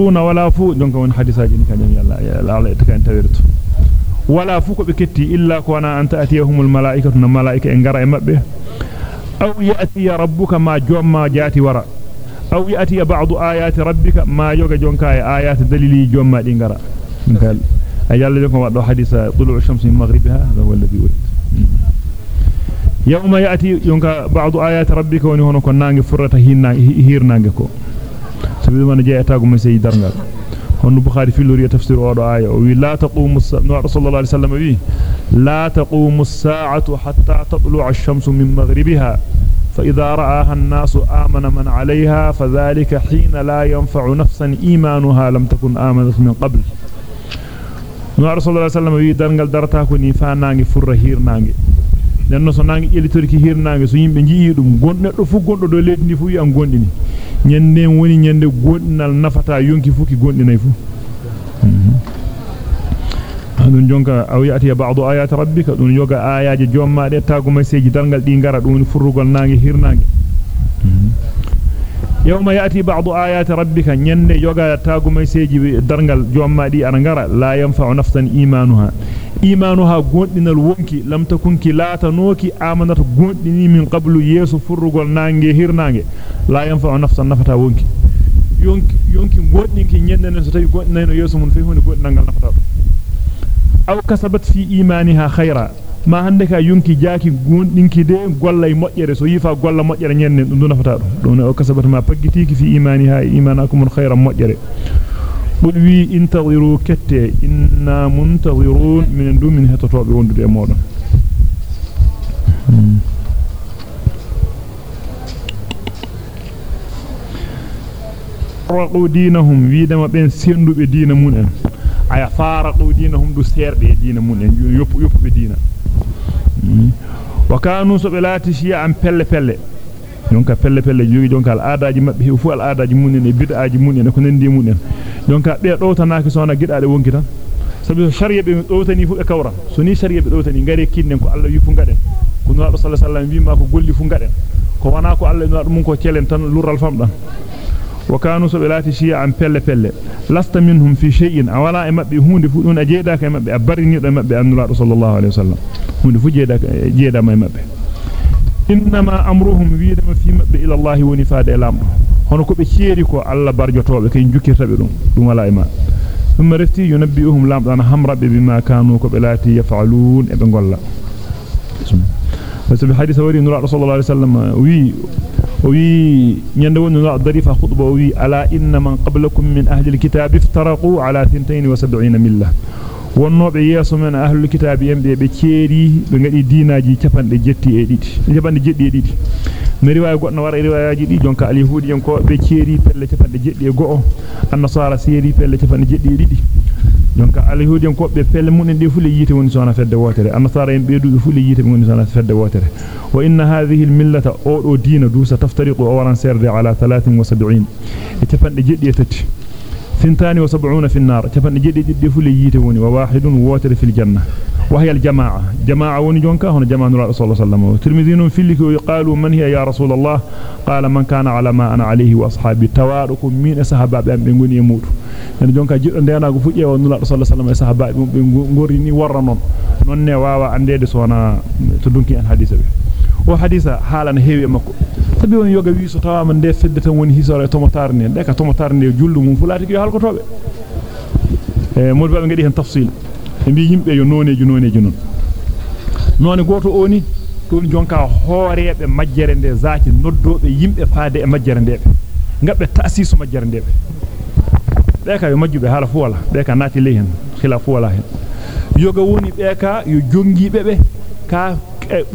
S1: ولا فوق دونك من حديثا جيني كان يلا يلا على تكان تويرتو wala fu ko be ketti illa ko wana anta atiyahumul malaikatu na malaika en gara e mabbe aw yati rabbuka ma jomma jati wara aw yati ba'du ayati rabbika ma yoga jonka e ayati dalili jomma di ngara gal ay yalla ko waddo hadisa tulu shams min maghribiha hada huwa alladhi urid yawma yati jonka ba'du ayati rabbika woni hono ko nangi furrata هون بخاري في لوري تفسير هذا آية لا تقوم الساعة رسول الله عليه وسلم وي لا تقوم الساعة حتى تطلع الشمس من مغربها فإذا رآها الناس آمن من عليها فذلك حين لا ينفع نفسا إيمانها لم تكن آمنت من قبل sallallahu alaihi wasallam wi dangal darata ko ni fa nangi furra hirnangi nenno so nangi elitoriki hirnangi so yimbe jii dum gonde do fu gondo do leddi fu wi am gondini nyande woni nyande gondinal nafata yonki fuki gondinay fu adun jonka aw yati ba'du ayati rabbika dun yoga ayaji jomma de tagu meseji dalgal di ngara dun furrugol nangi hirnangi yawma yati ba'du ayati rabbika nyande yoga tagu meseji dalgal jomma di ana ngara la yanfa'u nafsan imanuha lata noki amanata gondini min qablu yesu furrugol nangi hirnange la yanfa'u nafsan nafata wonki yonki yonki gondinki nyende so tawi gondinayno yesu mun fe honi gondinangal nafata aw kasabat fi imaniha khayra ma hande ka yonki jaaki gondinki de gollay mojjere so yifa golla mojjere nyenne dum nafata dum don aw kasabat ma paggitiki fi imaniha imanakum khayran mojjere قل وي انتظروا كتة إنا منتظرون من دون من هتطوع بوندد أمونا فرقوا دينهم. ويدما بين سندو بدين من أي فارقوا دينهم دو سير دين من يوب يوب بدين وكانوا سبلاتي شيئا pelle pelle jonka pelle pelle jogi jonka al aadaaji mabbe fu al aadaaji munen e bid'aaji munen ko nandi munen jonka be dowtanaaki sona gidaade wonki tan sabi shari'a be dowtani fu e kawra so ni shari'a be dowtani ngare kinnen ko Allah wi fu ngaden ko nura sallallahu alaihi wasallam wi ma ko golli fu ngaden ko wana ko Allah nura dum ko celen tan lural famdan وكانوا سبلات شيعا بل بل لست منهم في شيء اولا مبه هوند فودون اجيدا كay mabbe abarni do mabbe annula sallallahu alaihi wasallam hunde fu jeeda jeeda may mabbe fi mabbe ila allah woni faade lamdo hono ko be cieri ko alla barjotobe kay jukirta be dum dum wala ima ثم رفتي ينبئهم لامدان همرا بما كانوا كبلاتي يفعلون ابن غلا بس بحديث وري نور رسول الله صلى الله عليه وسلم وي وي woni no darifa khutba wi ala inna man qablakum min ahli alkitab iftaraqu ala 72 millah wonnobe yeso men ahlul kitab yembe be ceeri be ngadi diinaaji capande jetti e didi capande jeddi e didi mi riwaya goddo wara riwayaji di jonka hudi en ko be ceeri pelle capande jeddi e go'o annasara seeri pelle capande jeddi e didi jonka hudi en ko be pelle mun en de fule yite woni sona fedde wotere annasara en be fule yite woni sona fedde wotere wa inna hadhihi almillata o do diina du sa taftariqu awaran serde ala 73 e capande jeddi e tati ثنتان وسبعون في النار. تفن جدي جدي فلي يتوني وواحد ووتر في الجنة. وهي الجماعة. جماعة ونجونكا هنا جماعة نور صلى الله عليه وسلم. تلمذين في لك يقالوا من هي يا رسول الله؟ قال من كان على ما أنا عليه وأصحابي. تواركم من صحابة بأن بنقول يموت. يعني جونكا جدن دينا قفوجي ونور صلى الله عليه وسلم. صحابة بنقول ورنون نون. واوا أنديد سونا تدونكي أن حديث به وحديث حالا هيوي مكو tabi won yoga wi so tawama nde fedde tan woni hisore tomotar ne de ka tomotar ne jullu mum fulati ko halkotobe e mod babe ngadi hen tafsil e bi yimbe yo noneji noneji non none goto oni don jonka hoorebe majjere nde zaati noddobe yimbe faade e majjere ndebe ngabbe ta'sisu majjere ndebe be ka yo majjube hala fu wala be ka nati lehen khilafu wala hen yoga woni be ka yo jongi bebe ka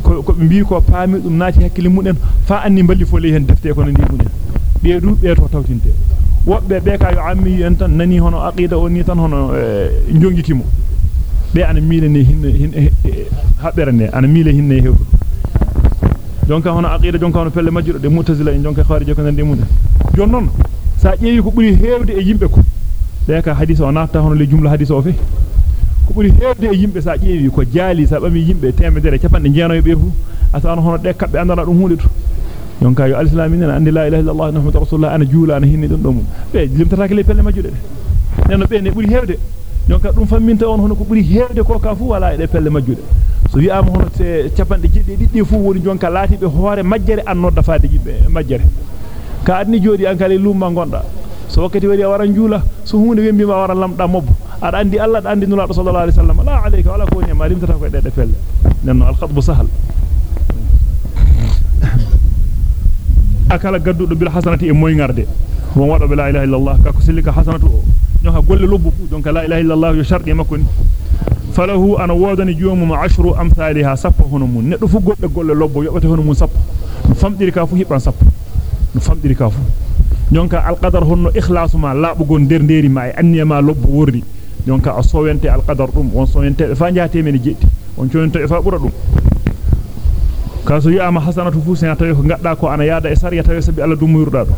S1: ko be mbi ko paami dum naati hakkile muden fa anni balli fo ley hen defte ko nandi muden be du be to tawtinte wobbe be ka yo ammi en tan nani hono aqida on ni tan hono njongitimo be ana miile ne hinne habbere ne ana miile hinne hewdo jonka hono aqida jonka hono pelle majjudo de mutazila en jonka kharije ko nandi muden jon non sa jeewi ko buri heewde e yimbe ko be ka hadith o naata hono le jumla hadith o fe ko buri heewde e yimbe sa ƴeewi ko jaali sa bami yimbe temedere capande jeenoy be fu ataan hono de kabbe andana dum hunde to yonka yo alislamin andi la ilaha illallah muhammadur rasulullah ana juula ana hinni dum dum be limtata le pelle majjude de neno be ne buri heewde yonka dum famminta on hono ko buri heewde ko ka fu wala e pelle majjude so wi'ama hono te capande jiddi diddi fu woni jonka laati be hoore majjere annodda faade yimbe majjere ka adni jodi an kale lumma gonda so wakkati wari waran juula so hunde wembi ma waran lamda mobbo ada andi Allah ada andi nulaado sallallahu alaihi wasallam la alayka wala ko ni ma limtata ko de pelle nenno al khatbu sahal akala gaddudo bil hasanati e moy ngarde won wado la ilaha illallah ka ko silika hasanatu o nyoha golle lobbu fu donc la ilaha illallah yo shardi makko ni falahu ana wodani joomu ma ashru amsalha sappo hono mun neddo fu godde golle lobbo yobata hono mun sappo no famdiri ka fu hibban sappo no famdiri ka fu jonka alqadar honno ikhlasu ma laabugo der nderi ma e anniyama lobbo wordi jonka a sowente alqadar dum on sowente fa jaate men jeddi on cionente fa bura dum kaso yi'ama hasanatu fu sen tawi ko gadda ko ana yaada e sariya tawi sabi alla dum yurda do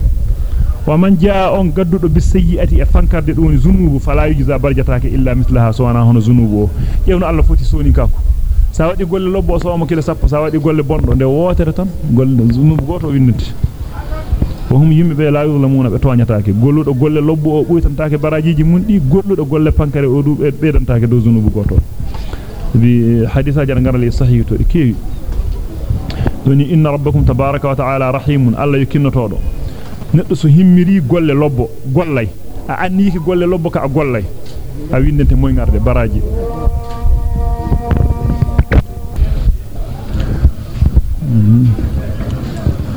S1: wa man jaa on gaddudo bis sayyi'ati e fankarde dum zunubu fala yujza barjataake illa mislaha so wana hono zunubu o jewno alla foti soni kako sa wadi golle lobbo so mo kila sappo sa wadi golle bondo nde wotere tan golle zunubu goto winnati وهم يمبه لا يظلمون بتوانيتاكي golludo golle lobbu o buytantaake barajiji mun di golludo golle pankare o du beedantaake do zunubu goto bi haditha jar ngaral sahih to kewi doni inna rabbakum tabaaraka wa ta'ala rahimun alla yukinnotodo neddo so himmiri golle lobbo gollay a anniki golle lobbo ka gollay a windente moy ngarde baraji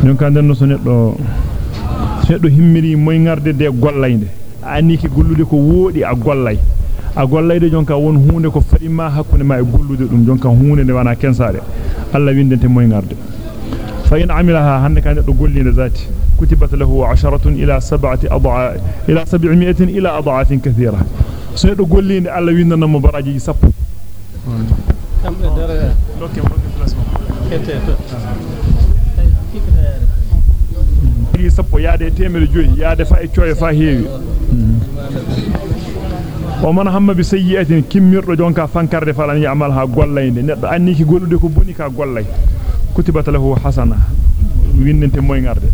S1: non kan den no so neddo seddo himmiri moy ngarde de gollayde anniki gollude ko woodi a gollay a gollayde jonka won hunde ko fadi ma hakkunde ma e gollude dum jonka hunde ne wana kensaade alla windente moy ngarde fa in amilaha hande kan do gollinde zati kutibat lahu 10 ila 7 ad'a ila 700 ila ad'afin kathira so gollinde alla windana mo baraji sappo kambe dara lokke mo placement kete iri sappo yaade temere joyi yaade fa e coye fa heewi o man hamma bi sayyi'atin kimmirdo jonka fankarde falan ya'mal ha gollayde neddo anni ki gollude ko boni ka gollay kutibat lahu hasana winnente moy ngarde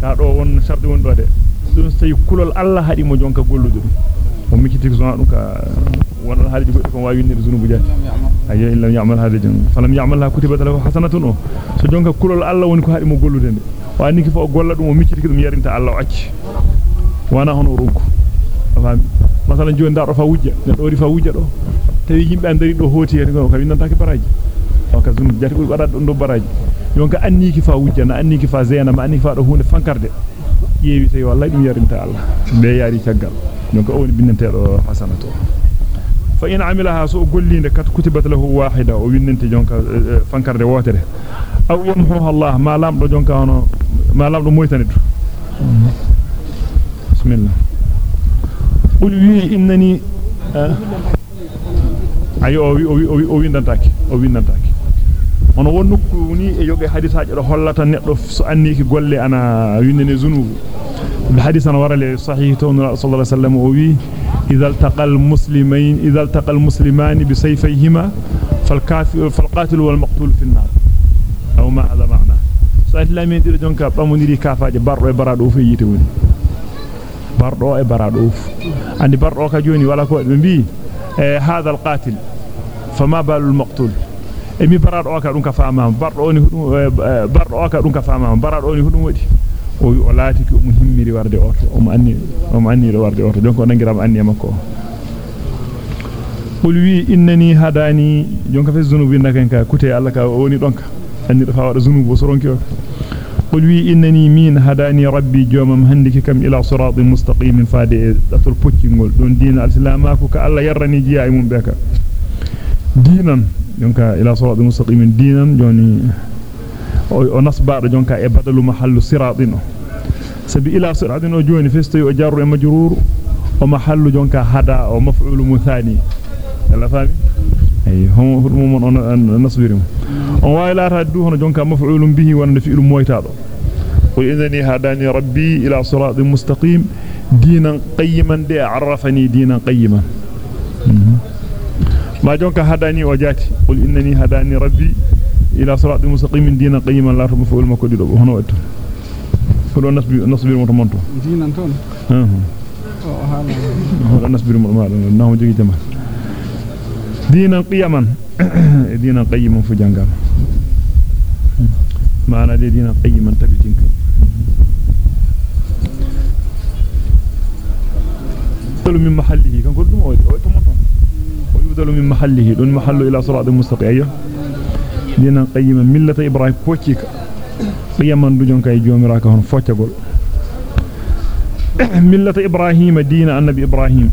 S1: ka do won shardi won do de dum sey kulol Allah hadi mo jonka gollude dum falam ya'malha kutibat lahu hasanatun o so jonka kulol Allah woni ko hadi mo gollude de wa niki fo golla dum o mikiti dum yarinta Allah o acci wana hono runko fami masalan joni daado fa wujja ne do ri fa wujja do tawi yimbe andari do hoti en ko winnanta ki baraji o ka zunubu jati ko wadata do baraji yonka anniki fa wujja na anniki fa zena ma anniki fa do hunde fankarde yewi tawi wallahi dum yarinta Allah be yari tagal دونك أول بننتو حسناتو فإن عملها سو غوليند كات كتبت له واحدة أو وننت جونك آه، فانكار دي ووتره أو يمحوها الله ما لام دو جونك أنا ما لام دو مويتاند بسم الله. قل وي إنني ayo o wi o wi o wi o wi ndantaki o wi ndantaki on won nokku ni e yobe hadisaaje do hollata neddo so anniki golle ana winne ne zunubu الحديث أنا ورا صحيح تون صلى الله عليه وسلم وي إذا التقى المسلمين إذا التقى المسلمان بسيفيهما فالكافر فالقاتل والمقتول في النار. أو ما هذا معناه سأل الله من دير جونكا بامونيري كافاجي بارو برادو في يتوني بارو برادو عندي بارو كجوني ولا كو بي. هذا القاتل. فما بال المقتول. emi barado o ka dum ka faama bardo oni hudum bardo o ka dum o wi o laati ko mo himmiri warde oto o mo anni o mo anni warde oto donc o nangiram anni makko qul wi innani hadani jonka fe zunubi ndaken ka kute alla ka woni donka anni do fa wada zunubu so ronki o qul wi innani min hadani rabbi jomam handiki kam ila siratin mustaqim faade datul poccingol don diina al-islam ko ka alla yarrani jiya e mum be ka diinan jonka ila siratin mustaqim diinan joni e o joni festo o jarru e majrur o mahallu jonka hada o maf'ul muthani yalla fami ay hon hudum mon on nasbirum on waylata du hono jonka maf'ulun bihi wonde fi'lu moytaado qul idhani hadani rabbi ila siratin mustaqim dinan qayyiman de arrafani dinan qayyiman ma jonka hadani o jati qul innani hadani rabbi ila siratin mustaqimin dinan qayyiman la tumufu al makodi do hono watto ko nasbi nasbir mo to monto
S2: dinan ton
S1: hmm
S2: o hala
S1: hono nasbir mo ma nawo jogi jama dinan qiyaman dinan qayyiman fu jangam maana de dinan qayyiman tabitinka يبدل من محله كان كل دم ويبدل من محله دون محله إلى صراط مستقيم أيوه dina qayyima millata ibrahim poccika qiyaman du jonka e joomiraka hon foccagol millata ibrahima dina annabi ibrahim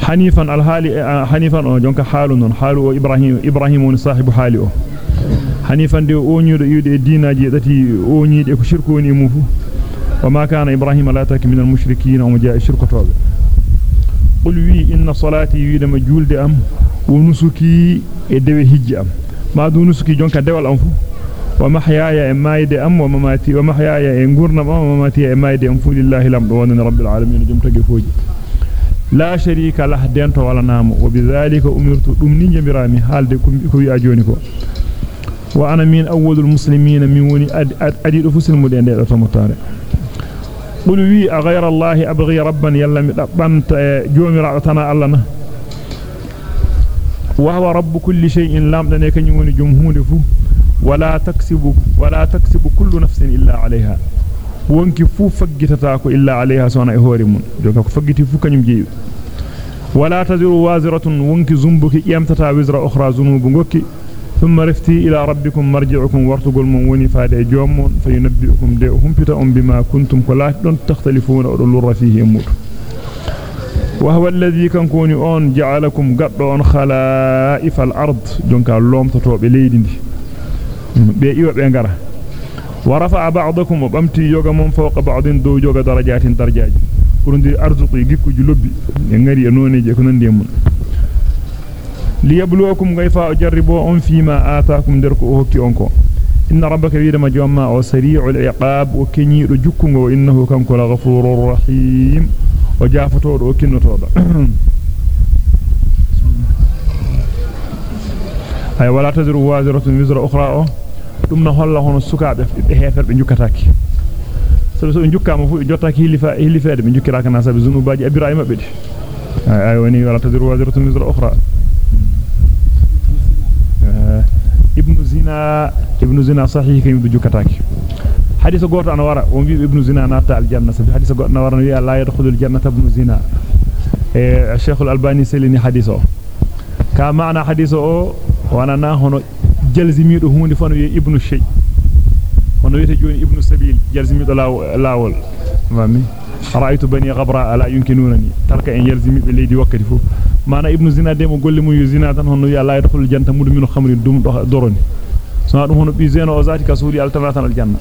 S1: hanifan alhali hanifan o jonka halu non halu o ibrahim ibrahim woni sahibu hali o hanifan de o nyudo yude dinaji dati o nyiide ko shirku woni mu fu wa ma kana ibrahim la tak min al mushrikeen o mo jaa qul wi inna salati wiidama julde am wa nusuki e dewe hijji am ma du nusuki jonka dewal am fu wa mahyaya e mayde am wa mamati wa mahyaya e gurnam am wa mamati e mayde am fu lillahi lamdo wonne rabbil alamin jum tagi fooji la sharika lah dento wala namo wa bidhalika umirtu dum ni jabirami halde قل وي غير الله ابغي ربا يلا مدبنت جوميرا تنا الله وهو رب كل شيء لام دني كني وني جمهود فو ولا تكسب ولا تكسب كل نفس الا عليها illa alayha sona e hoore mun joka ko faggiti fu kanyum jeewi wala taziru waziratun wonki zumbuki yamtata wizra ukhra zunubu ngokki ثم رفتي إلى ربكم مرجعكم ورتق المنوني فادع جوم فينبئكم دعهم بتأم بما كنتم كلاهدون تختلفون أرلور فيه أمور وهو الذي كان كوني أون جعلكم قطعون خلائف الأرض. جنك اللوم تطوب إليه دي. بيئيو بيانقرة ورفع بعضكم وبمتي يوغا من فوق بعض دو يوغا درجات درجات. كورندي أرزقي جيكو جلوبي. ينغري أنوني جيكونا ديامون liyabluwakum gayfa jarribu on fima ataakum der ko hokki on ko inna rabbaka widama jomma o sari'ul iqab o kenyido jukkungo innahu kanko la ghafurur rahim o jafatodo o kinnotodo ay wala tazru waziratun wizra ukhra dum no holla hono sukaabe be heferbe jukkataaki sabi so be jukkama fu jottaaki hilifa hilifede be jukkiraaka na sabi zunubaji abira e mabbe de ay woni wala tadiru waziratu mizra ukhra ibnu zina ibnu zina sahih kay du jukkataaki hadith goto ana wara on wi ibnu zina nata al janna sabi hadith goto ana wara wi la yadkhulul jannata ibnu zina e sheikh al albani selini hadith o ka maana hadith o wana na hono jalzimido hunde fano wi ibnu shay hono wiete joni ibnu sabil jalzimido lawol mami ra'aytu bani ghabra la yumkinunani tarka en yalzimi be leydi wakkati fu mana ibnu zina de mo golle mum yo zina tan hono ya la yadkhulul jannata mudu min khamrin dum doroni so dum hono bi zeno o zati ka suudi altanatan al janna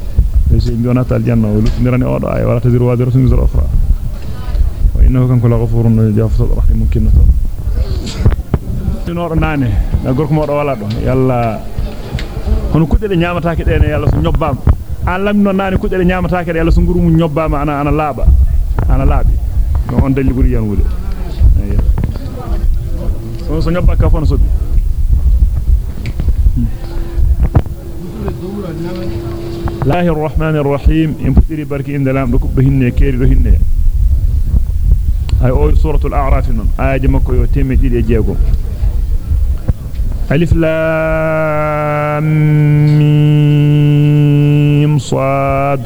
S1: sey jonata al janna wala nirani odo ay wala taziru wadiru min zul ukhra wa innahu kan kula ghafurun jafuur rahim kinnato nodo nane da gorko modo wala do yalla hono kudde nyaamataake de ne yalla so nyobbam an lamno nane kudde nyaamataake de yalla so nguru mum nyobbama ana ana laaba ana laabi on dalli buri yan wude so nyobba ka fon so الله الرحمن الرحيم امبتري بركي ان دلام دكو بهنه كيري دو هنه اي أو سوره الاعراف نون اياجي مكو يو تيمي ديدي جيغوم الف لام ميم صاد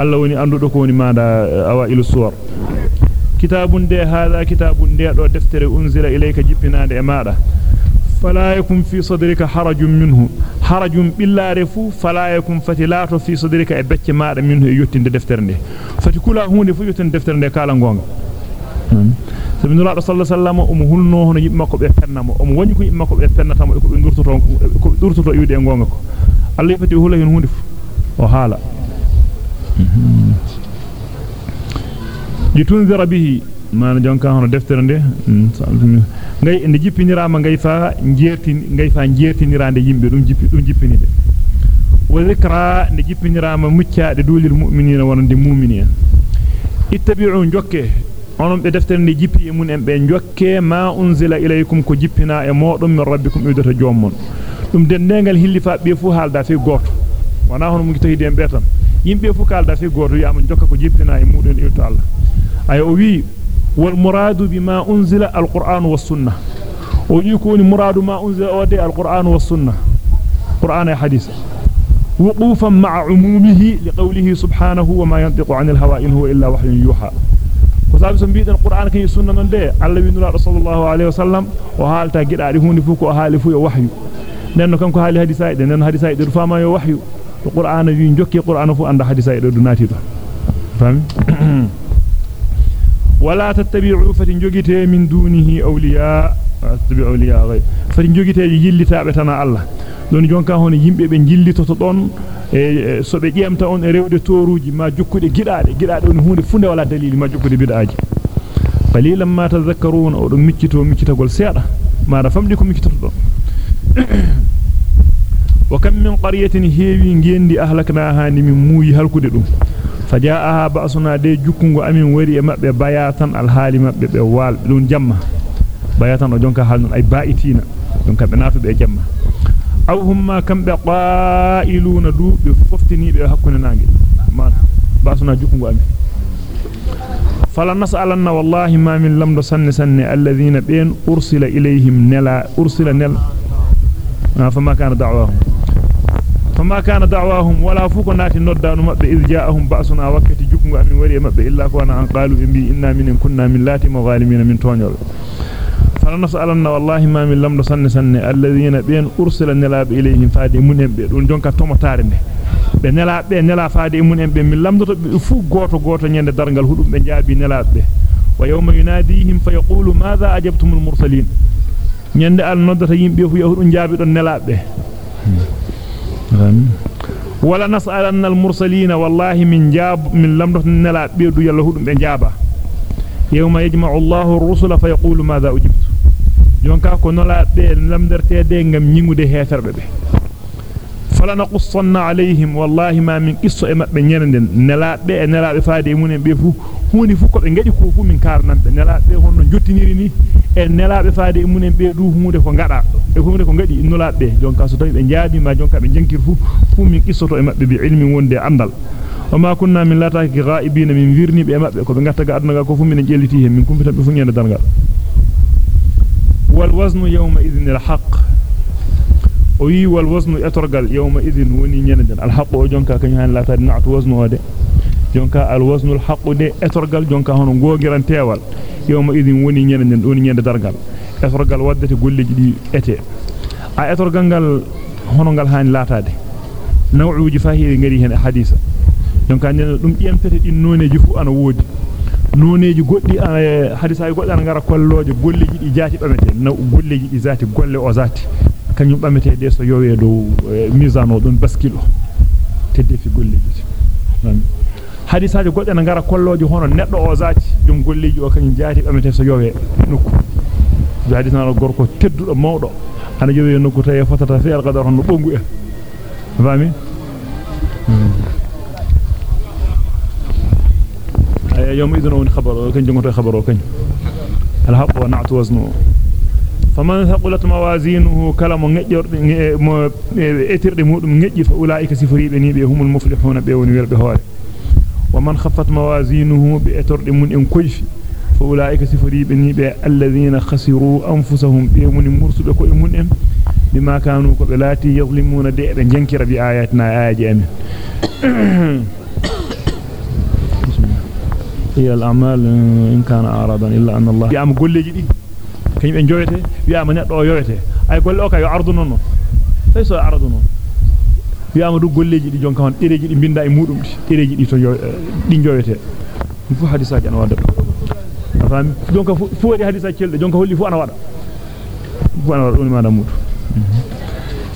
S1: الله وني اندو دو كوني مادا اوائل السور كتاب ده هذا كتاب ده دو دفتر انزل اليك جبنا ده مادا فلا يكن في صدرك حرج منه حرج بالله رفو فلا يكن فتلاتو في صدرك e becce maada minhu e yottinde deftere nde fati kula hunde fu yottinde deftere nde kala gonga sabi nura sallallahu alaihi wasallam um hulno hono yimma ko be pennamo um woni ko yimma ko be pennatamo e ko be durtoto ko durtoto yude e gonga ko Allah fati hula hen hunde fu o hala litunzira bihi man jonka hono deftere nde ngay ende jippinirama ngay fa jertin ngay fa jertinirande yimbe dum jippi dum jippinide wa zikra nde jippinirama muccaade dolil mu'minina wonande mu'minina ittabi'u jokke onon be deftere nde jippi e mun en be jokke ma unzila ilaykum ko jippina e modum min rabbikum idata jommon dum dendengal hillifa be fu halda fi goto wana hono mu gitahidi en betam yimbe fu kalda fi goto yama jokka ko jippina e mudun ilto Allah ay o wi والمراد بما أنزل القرآن والسنة. ويكون مراد ما أنزل أودي القرآن والسنة. قرآن حديث. وقوفا مع عمومه لقوله سبحانه وما ينطق عن الهوى إن هو إلا وحي يوحى. وصاب سنبيد القرآن كي سنة من دي. الله بن صلى الله عليه وسلم. وحالتا قد أعرفون فوق وحال فوق وحي. لأنه كان كهالي حديثة لأنه حديثة رفا ما يوحي. القرآن ينجوكي القرآن فوق عند حديثة دوناتي فهم [COUGHS] ولا تتبعوا فتنجوجته من دونه أولياء تتبعوا أولياء غير فتنجوجته يجلتا بتنا الله jillitoto don e so be jemta on e rewde toruji ma jukkude gidaade gidaade on hunde funde wala dalili ma jukkude bidaaji qalilan ma tadhakkarun o dum miccito miccitagol seeda ma da famdi ko miccitoto don wa kam min qaryatin heewi ngendi ahlaknaha ni min muuyi halkude dum فجاءها بأسنا دي جكونغو أمين وري مأب بياتن الهالي مأب بيوال بلون جمع. بياتن وجنك حالنا أي بائتين. جنك بنافب جمع. أو هما كم بقائلون دو بففتني بيحكونا ناجد ما بأسنا جكونغو أمين. فلنسألن والله ما من لم سن سن الذين بين أرسل إليهم نلا أرسل نلا فما كان دعوهم. فما كان دعواهم ولا فوق الناس النردان مبع إذ جاءهم بأسنا وكت جكم وأمن وري مبع إلا كوانا أن قالوا إنبي إنا من كنا من لات مظالمين من تونيول فلنسألنا والله ما من لم نسن سن الذين بين أرسل النلاب إليهم فادي منهم بيرون جنكا تومتارنه be nelaabe nelaafaade mun en be min lamdoto fu goto goto nyende dargal hudum be jaabi nelaabe wa yawma yunadihim fayaqulu madha ajabtumul mursalin nyende al noddata yimbe fu yahudum jaabi don nelaabe ولا نسألن المرسلين والله من جاب من لم نلا بيدو يلا be jaba يوم يجمع الله الرسل فيقول ماذا أجبت jonka ko nola be lamdertede ngam nyingude heferbe be falanaqussanna alayhim wallahi ma min qisso e mabbe nyerenden nelaabe e nelaabe faade munen be fu huuni fu ko be ngadi ko fu min karnambe nelaabe honno jottiniri ni e nelaabe faade munen be du hunde ko ngada e hunde ko ngadi innulaabe jonka so tawi be jaabi ma jonka be jankir fu fu min qissoto e mabbe bi ilmi wonde andal wama kunna min lataki ghaibina min wirni be mabbe ko be ngatta ga aduna ko fu min jelliti hen min kumpitan be fu nyende dalgal wal waznu yawma idhin al nyeneden al haqq o jonka kany han latade na'tu waznu ode jonka al waznu al haqq de etorgal jonka hono gogiran tewal yawma idhin woni nyeneden don nyende dargal etorgal waddete golleji di ete a etorgal gal hono gal hani latade nawuuji fahiye ngari hen hadisa jonka nen dum yempete din noneji fu ana wodi noneji goddi hadisa ay goddi ana ngara kolloje golleji di jati bamete na golleji di zati golle o zati kanyum bamete de so yowe do misano don baskilo tedde fi golleji hadisaaje godde na ngara kolloje hono neddo o zati dum golleji o kanyum jati bamete so yowe nokku do hadisa na gorko teddudo mawdo ana yowe nokku tay fatata fi al-qadar hono bongu e fami فمن ثقلت موازينه كلام نجر إترد مودم نجي فأولئك سفريبني بهم المفلحون بيون ويربه هوره ومن خفت موازينه بإترد من إن كيف فأولئك سفريبني بالذين خسروا أنفسهم بيون مرسل كو من بما كانوا قبلاتي يظلمون دي جنكر بآياتنا آيات أمين [COUGHS] هي الأعمال إن كان أعراضا إلا أن الله يعم قل لي جدي كيف إن جويته يعم نتو يويته أي قل لك يعرض نونو فيسو يعرض نونو يعم دو قل لي جدي جون كمان إيري جدي بندا إمودم إيري جدي تو دين جويته فو حديثات أنا وادب فهم جونك فو دي حديثات كيل جونك هولي فو أنا وادا فو أنا وادا ما نموت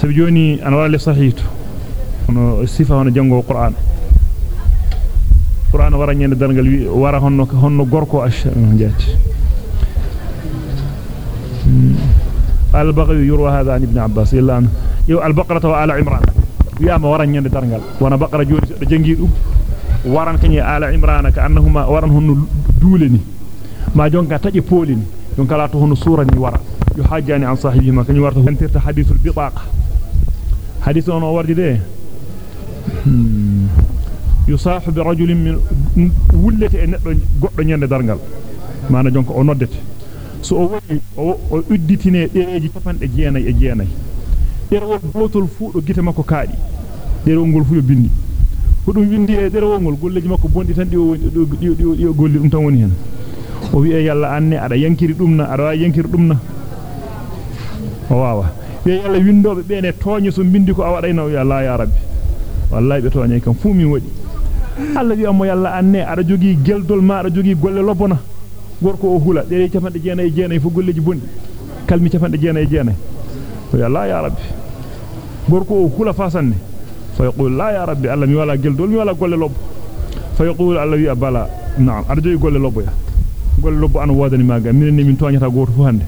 S1: sabi joni ana wala sahihtu ono sifa hono jango qur'an qur'an wara nyande dalgal wi wara honno honno gorko ashati al-baghawi البغي يروى هذا عن ابن عباس إلا أن البقرة وآل عمران. يا ورن يند درنقل. وأنا بقرة جنجيد ورن كني آل عمران كأنهما ورن هن دولني. ما جونك تجي بولني. جونك لا تهن صورة ورا. يحاجاني عن صاحبهما. كني ورته أنت حديث البطاقة. حديث أنا ورد ده يصاحب رجل من ولت أن يند درنقل. ما أنا جونك أنودت so o woni o udditine dereji capande jeenay e jeenay derewol gotol fu do gite makko kaadi derewol gol fu yo bindi hudum windi e derewol gol golleji makko bondi tan di o do di golli dum tan woni hen o wi e yalla anne ada yankiri dumna ada wa yankiri dumna o wawa be yalla windobe be ne so bindi ko awadayno ya la ya rabbi wallahi be toñay kam fu min wadi Allah wi ammo yalla anne ada jogi geldol ma ada jogi golle lobona gorko o hula de cafande jeenay jeenay fu golleji bondi kalmi cafande jeenay jeenay to ya la ya rabbi gorko o hula fasanne fa yaqul la ya rabbi Allah mi wala geldol mi wala golle lobbo fa yaqul Allah wi bala na'am ada jogi golle lobbo ya golle lobbo an wodani maga min min toñata goto fu hande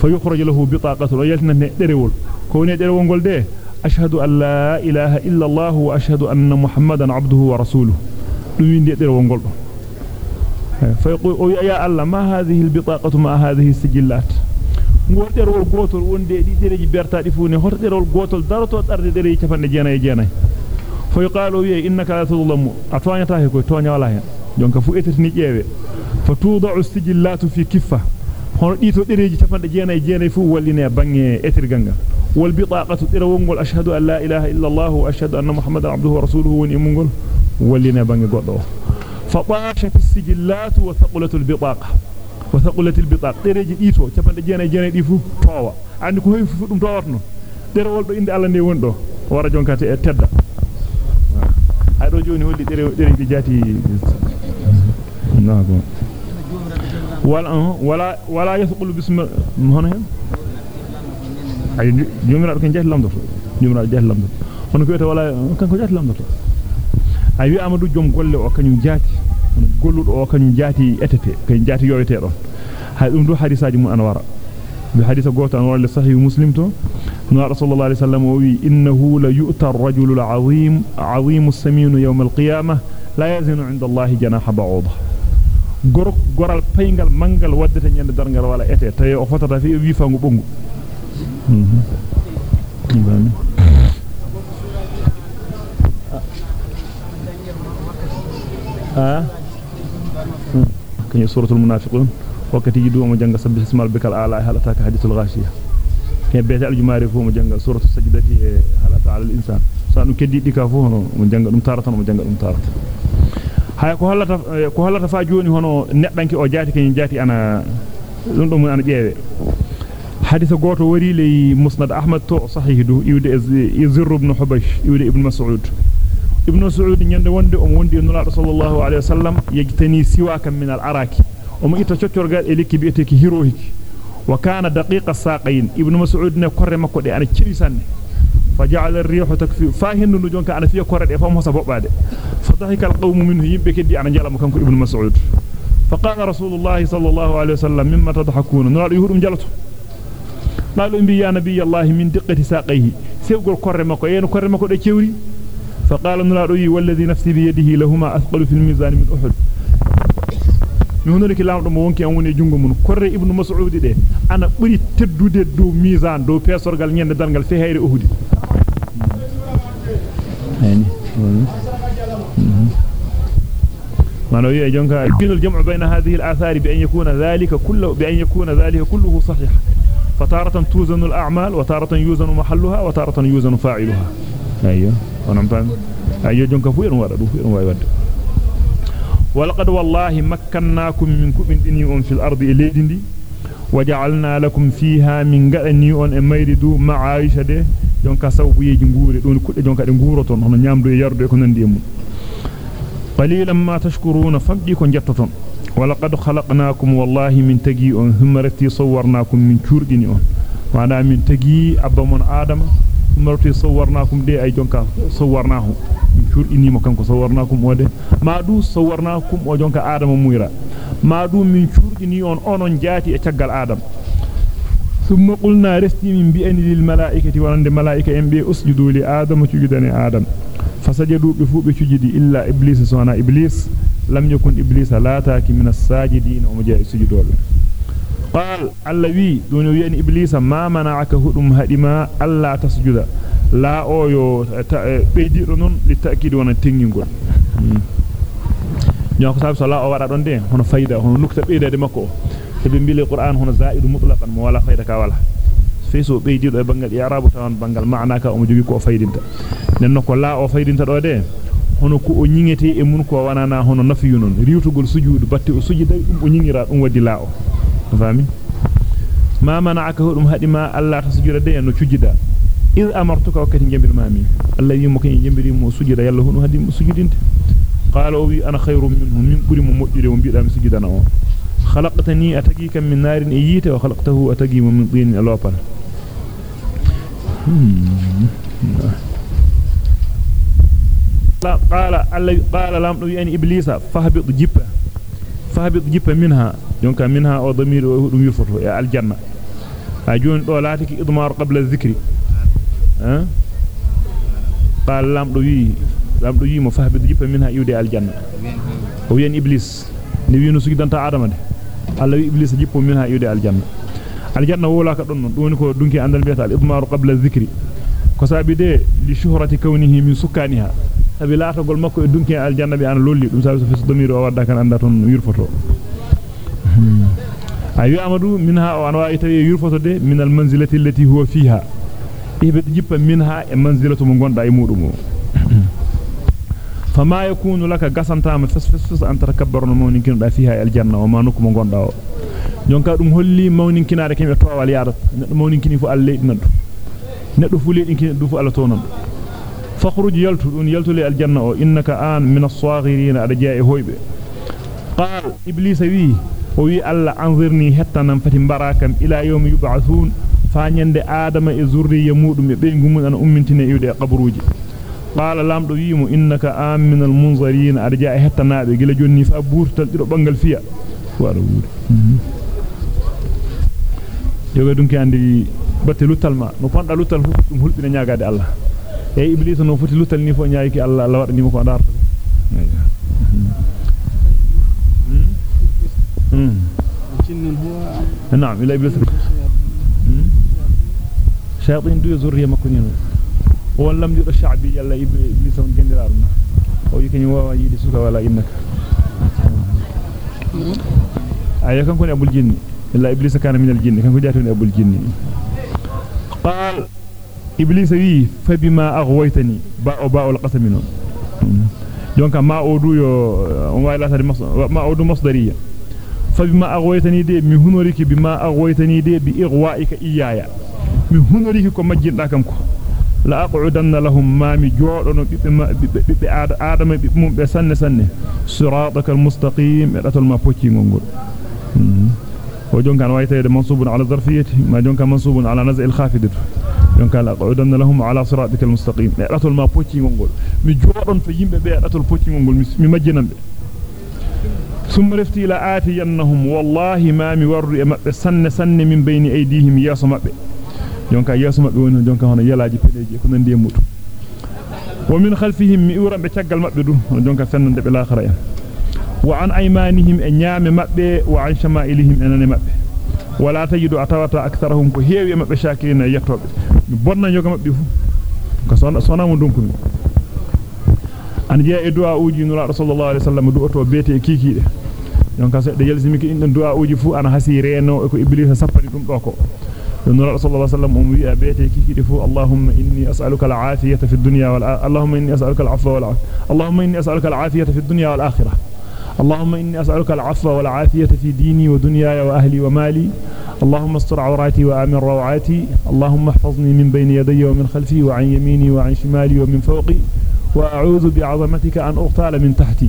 S1: فيخرج له بطاقة ويلتنا درول كوني درول قول ده أشهد أن لا إله إلا الله وأشهد أن محمدا عبده ورسوله دوين دي درول قول فيقول يا الله ما هذه البطاقة ما هذه السجلات ngor derwol gotol wonde di dereji bertaadi fune hor derwol gotol daroto darde dereji capande jeenay jeenay fa yuqalu wi innaka la tudlamu atwanyata he ko tonya wala hen jonka fu etetini jeewe fa tudau sijillatu fi kiffa hono dito dereji capande jeenay jeenay fu walline bangi etirgal gal wal bitaqatu dirawol gol ashhadu an la ilaha illa allah wa ashhadu anna muhammadan abduhu wa rasuluhu woni mungol walline bangi goddo فطاشت السجلات وثقلت البطاقة. وثقلت البطاقة. درجة إيتو تبان جينا جينا ديفو طوى عندك هاي فوتم طوارنو دروا والدو إند ألا نيوندو ورجون كاتي اتدى أرجوني هولي دري دري بجاتي نعم ولا ولا ولا يثقل باسم مهنهم أيوة، جمرة كان جاهل لامدو جمرة جاهل لامدو هنقول ولا كان كجاهل لامدو ay wi amadu jom golle o kanyum jaati golludo o kanyum jaati etete kay jaati yowete don hay dum do hadisaaji mu an wara بحديث قوت أنوار لصحيح مسلم تو نوار رسول الله عليه وسلم وي إنه ليؤتى الرجل العظيم عظيم السمين يوم القيامة لا يزن عند الله جناح بعوضة gorok goral payngal mangal waddata nyande dargal wala ete tay o fotata fi wi fangu bongu ah kany كني سورة المنافقون. وكتي جدو مجنغ سب اسم ربك الأعلى هل أتاك حديث الغاشية؟ كان بيت الجمار فو مجنغ سورة السجدة هل أتى على الإنسان؟ سانو كدي ديكا فو هو مجنغ دم تارتا مجنغ دم تارتا هاي كو هلتا كو هلتا فا جوني هو نيدانكي أو جاتي كني جاتي أنا دون دوم أنا جيوي حديث غوتو وري لي مسند أحمد تو صحيح دو يود يزر بن حبش يود ابن مسعود. Ibn mas'ud nyande wonde o wondi nulaado sallallahu alaihi wasallam yajtani siwakan min al-araki o mo ita coccorgal e likki biete ki hirohiki wa kana daqiqa saqayn ibn mas'ud ne korre makko فجعل الريح تكفي فاهن نجون كان في كورد فهم حسب بعد فضحك القوم منه يبك دي أنا جلم كانكو ابن مسعود فقال رسول الله صلى الله عليه وسلم مما تضحكون نرى يهودم جلته قالوا بي يا نبي الله من دقه ساقيه makko yen korre makko de cewri فقال نرى والذي نفسي بيده لهما أثقل في الميزان من أحد. mi hono ki lamdo mo wonki an woni jungo mun korre ibnu mas'ud de ana buri teddude do mizan do pesorgal nyende dargal fe hayre uhudi ما نوي جونكا يمكن الجمع بين هذه الآثار بأن يكون ذلك كله بأن يكون ذلك كله صحيح فتارة توزن الأعمال وتارة يوزن محلها وتارة يوزن فاعلها أيوه ولقد والله مكناكم من كبن دنيون في الأرض إليه دي وجعلنا لكم فيها من غنيون أميردو معايشة دي جونك سوبي جنغوري دون كل جونك دنغورتون هنا نعملو يردو يكونن ديمو قليلا ما تشكرون فبديكم جتتون ولقد خلقناكم والله من تجيئون ثم رتي صورناكم من كور دنيون وأنا من تجيئ أبا من آدم humrati sawwarnakum de ay jonka sawwarnahu min curdini mo kanko sawwarnakum ode ma du sawwarnakum o jonka adama muira ma du min curdini on onon jaati e caggal adama ثم قلنا رستي من بأن للملائكة وعند ملائكة أن بأسجدوا لآدم سجدني آدم فسجدوا بفوق سجدي إلا إبليس سوانا إبليس لم يكن إبليس لا تاكي من الساجدين ومجاء السجدوا قال الذي دون يين إبليس ما منعك هدم هدما ألا تسجد لا أويو بيدير نون للتأكيد وأنا تنجنقل nukta beedade makko tabi mbili qur'an hono za'idu mutlaqan mo wala fayda ka wala feeso beydido e bangal i'rabu tawan bangal maana ka o mo jogi ko faydinta nenno ko la o faydinta do de hono ko o nyingete e mun ko wanana hono nafiyu non riwtugol sujudu batti o sujida dum o nyingira dum wadi la o فامي ما منعك هدم هدم الله تسجد دي انو تسجد اذ امرتك وكتي جنبر مامي الذي مكن جنبر مو سجد يلا هو هدم سجدنت قالوا وي أنا خير منه من قري مودري ومبيدا مسجدنا خلقتني اتجيك من نار ايت وخلقته اتجي من طين لوبن لا قال الذي قال لم ابليس فهبط جبا فهبط جبا منها دونك منها أو ضمير دum yurfoto e aljanna a joni do laatiki idmar qabla dhikri ha قال لم دو wi lamdo yimo fahbe jippa min ha iwde aljanna o wiyen iblis ni wiino sugidanta adama de alla wi iblis jippo min ha iwde aljanna aljanna wola ka don non doni ko dunki andal beta al idmaru qabla dhikri ko sabi de li shuhrati kawnihi min sukaniha sabi latagol makko e dunki aljanna be an lolli dum sabi so fes domiro o wadda kan anda ton yurfoto ayu amadu minha o anwa itawi yurfoto de min al manzilati allati huwa fiha ibe jippa minha e manzilatu mo gonda e mudum فما يكون لك غسنتام فس فس فس ان تتكبر مونين كين فيها الجنه وما نكم غوندا jonka dum holli mawnin kinaare kembe towal yaadata neddo mawnin kini fu alle neddo neddo fu leedin kini du fu alla tonon fakhruj yaltu dun yaltu li aljanna o innaka an min as-saghirin ada jaa'i hoybe qal iblis wi barakam ila yawmi yub'athun fa nyande adama e zurriya mudum e be ngumun an ummintine iwde qabruji qala lamdo wiimo innaka am min al munzirin arja hettanaabe gila jonni fa burtal dido bangal fiya wala wuri joga dunki andi batte lutal ma no ponda lutal fu dum hulbina nyaagaade Allah e iblis no foti lutal ni fo nyaayiki Allah Allah
S2: جن هو
S1: نعم إلى إبليس شياطين دو ذريه مكنين هو لم يرى الشعبي يلا إبليس من جندرارنا أو يكني هو يدي سوكا ولا إنك. أي كان كون أبو الجن. إلا إبليس كان من الجن. كان كجات من أبو الجن. قال إبليس وي فبما أغويتني. باء باء القسم منه. yo on wayla tadi ma odu masdariya فبما أغويتني دي من هنوريك بما أغويتني دي بإغوائك إيايا. من هنوريك كما جندا كمكو. لا أقعدن لهم ما مي جودون بيبي آدم بيبمم بسنة سنة صراطك المستقيم رتل ما بوتي ngongol وجون كان وايته منصوب على الظرفية ما جون كان منصوب على نزع الخافض جون كان أقعدن لهم على صراطك المستقيم رتل ما بوتي ngongol mi jodon fa yimbe be ratul pocci ngongol mi majjinambe ثم رفتي لا آتينهم. والله ما مور سن سن من بين أيديهم ياسم أبي جونك ياسم أبي وين جونك هنا يلا جي بلي جي كنا ندي موت ومن خلفهم مئورا بتشغل مأبدو جونك سن ندب الآخر يعني آية. وعن أيمانهم أنيام مأبي وعن شمائلهم أنان مأبي. ولا تجد أتوات أكثرهم كهيو مأبي شاكرين يكتب بنا جونك مأبي كسونا سونا مدونكم an jaa e du'a uuji nula rasulullah sallallahu alaihi wasallam du'oto beete donc sedde yalzimiki inden du'a uji fu ana hasi reno e ko iblis sappani dum do ko nura sallallahu alaihi wasallam um wi'a bete kikide fu allahumma inni as'aluka al'afiyata fi dunya wal allahumma inni as'aluka al'afwa wal اللهم إني أسألك العافية في الدنيا والآخرة اللهم إني أسألك العفو والعافية في ديني ودنياي وأهلي ومالي اللهم استر عوراتي وآمن روعاتي اللهم احفظني من بين يدي ومن خلفي وعن يميني وعن شمالي ومن فوقي وأعوذ بعظمتك أن أغتال من تحتي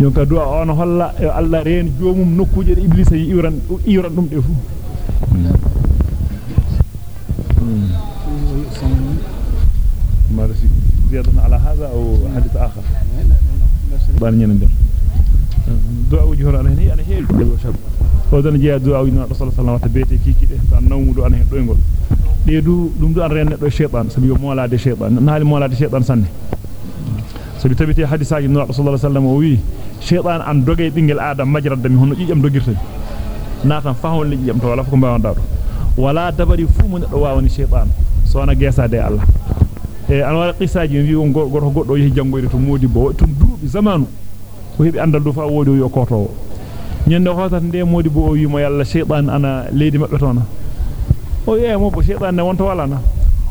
S1: يونك دعاء أنا هلا الله رين جومم نكوجة إبليس يورن يورن دم دفو مارسي زيادة على هذا أو حديث آخر بان ينندر دعاء وجهه أنا هنا أنا هيل شاب ودنا جاء دعاء وجهه رسول الله وسلم بيتي كي كده دو أنا هنا dum du an renne do shaytan sabi yo molade shaytan naali molade shaytan sanne. Sabi tabiti hadisaaji nura sallallahu alaihi wasallam o wi shaytan an doge bingel adam majradda mi hono jijam dogirta natan fahon lijjam to wala ko mbawanda do wala dabari fu mun do wawani shaytan so na gesade Allah e an wala qisaaji wi on goto goddo yehi jangoyde to modi bo tum duubi zamanu ko hebi andal do fa wodi yo koto nyande hotata nde modi bo o wi mo yalla shaytan ana leedi mabbe tona o ye mo bo shaytan ne wonto wala na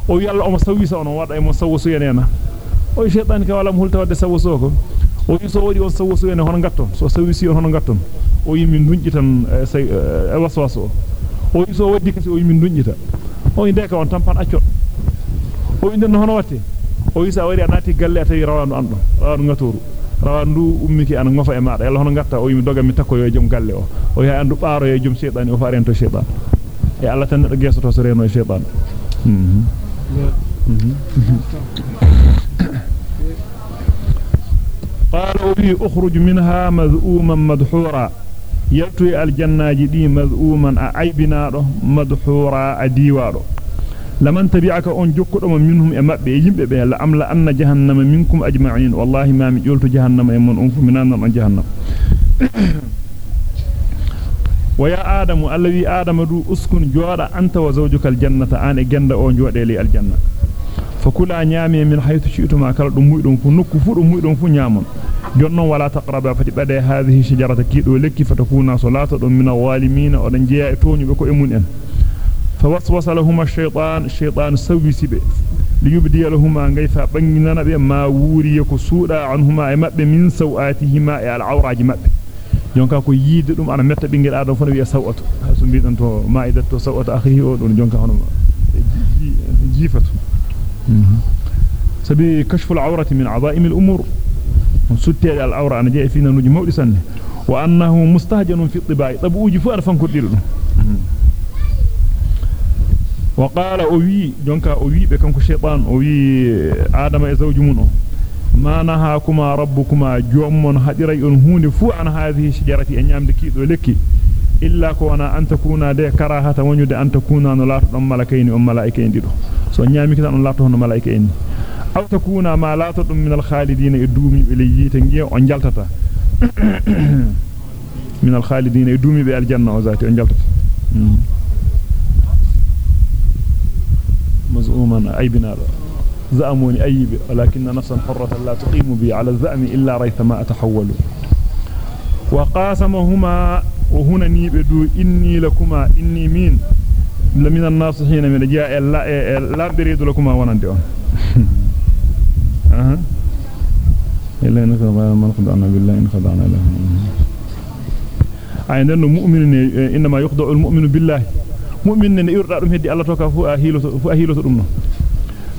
S1: o yalla o mo sawisa on wada e mo sawusu yenena o shaytan ka wala mo hulta wadde sawusu ko o wi so wadi on sawusu yen hono gatton so sawisi on hono gatton o yi min dunji tan e waswaso o wi so waddi kasi o yi min dunjita o inde ka on tampan accot o inde no hono watte o wi sa wari anati galle tawi rawandu ando rawandu ngatoru rawandu ummiki an ngofa e maada yalla hono gatta o yi mi doga mi takko yo jom galle o o yi andu baaro yo jom shaytan o faaren to shaytan e Allah tan gesoto so reno e shaytan mhm قال وبي أخرج منها مذءوما مدحورا. يلتوي الجناج دي مذءوما عيبنا دو مدحورا اديوادو لمن تبعك اون جوكدو منهم amla anna jahannama minkum ajma'in wallahi ma mi joltu jahannama e mon on fu minan on jahannam ويا آدم الذي آدم دو اسكن جودا أنت وزوجك الجنة. آن جنة أو جودا لي الجنة. فكل أنيامي من حيث شئت ما كلا دم ميدون فنوك فرو ميدون فنيامون جن ولا تقرب فتبدا هذه شجرة كيد ولك فتكون صلاة من الوالمين أرنجيا إتوني بكو إمونين فوسوس لهما الشيطان الشيطان سوي سبه ليبدي لهما أن غيفا بنينا بما ووريك سورة عنهما إمب من سوآتهما إلى العورة جمب jonka ko yide dum ana metta bingel adam fon wi sawato ha so bidanto maida to sawato akhi o don jonka hono jifatu ji, ji, ji, ji, ji, ji, ji, ji, ji. سبي كشف العورة من عظائم الأمور. ستة العورة أنا جاي فينا نجم مؤلسان وأنه مستهجن في الطباع. طب أجفو أرفان كردير وقال أوي جونكا أوي بكمك الشيطان أوي آدم إزوج منه. ما نهاكما ربكما جومن هديري أنهون فو هذه الشجرة أن يعملك ذلك إلا كونا أن تكونا دي كراهة ونجد أن تكونا نلاحظ أم ملكين أم ملائكين so nyaami kitan on laato hono malaika en aw takuna ma laato dum min al khalidin e duumi be yite ngiye on jaltata min al khalidin e duumi be al janna o zati on jaltata مزعوما أي بنا زعموني أيب ولكن نفسا حرة لا تقيم بي على الزعم إلا ريثما أتحول وقاسمهما وهنا نيبدو إني لكما إني مين لمن الناس حين من جاء لا لا بريد لكم ما وانتي اون [LAUGHS] أها. إلا ان خضع من خضع بالله إن خضعنا له. عين انه مؤمن إنما يخضع المؤمن بالله. مؤمن إن يرضى دم هدي الله توكا فو اهيلو فو اهيلو دم.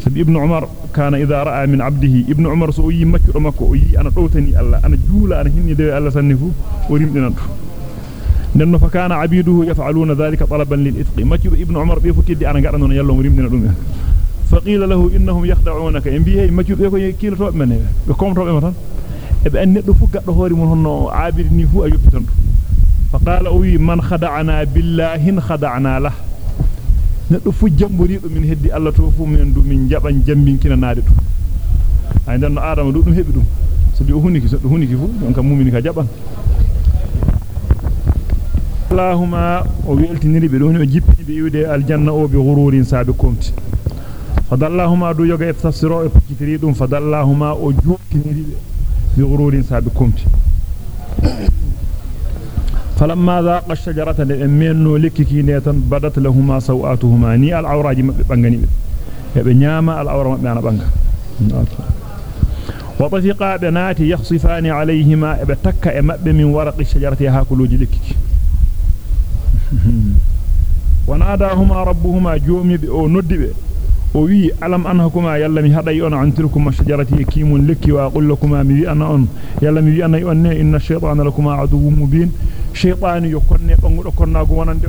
S1: طيب، ابن عمر كان إذا رأى من عبده ابن عمر سو يمكرمكو يي أنا دوتني الله أنا جولا أنا هني دي الله سنفو وريمنا نن فكان عبيده يفعلون ذلك طلبا للإثق ما تشوف ابن عمر بيفكر دي أنا قاعد أنا يلا مريم دين الأمية. فقيل له إنهم يخدعونك إن بيه. ما تشوف يكون يكيل رب منه. بكم رب مثلا بأن نفك رهوري من هنا عابر نفو أجوب تنر فقال أوي من خدعنا بالله خدعنا له. نفو جمبري من هدي الله توفو من دو من جبن جمبين كنا نادتو عندنا آدم دو نهبدو. سبيه هنيك سبيه هنيك فو يمكن مؤمنك جبن لهما ويلتني بلون وجب بيود الجنة وبغرور ساب كمت فضل لهما دو يجا يفسر كثيرون فضل لهما وجب بغرور ساب كمت فلما ذاق الشجرة الأمين لكي نيتا بدت لهما سوآتهما. ني العوراج مبنغني يبنياما العورا مبنغ بانغ وطفقا بنات يخصفان عليهما ابتكا مبن من ورق الشجرة هاكلو جلكي وناداهما ربهما جومي بأو ندبه o wi alam anhakuma yalla mi haday on antilkuma shajarati kimun lekki wa aqul lakuma mi wi ana on yalla mi wi ana on ne inna shaytana lakuma aduwwun mubin shaytan yokonne bangudo konnago wonande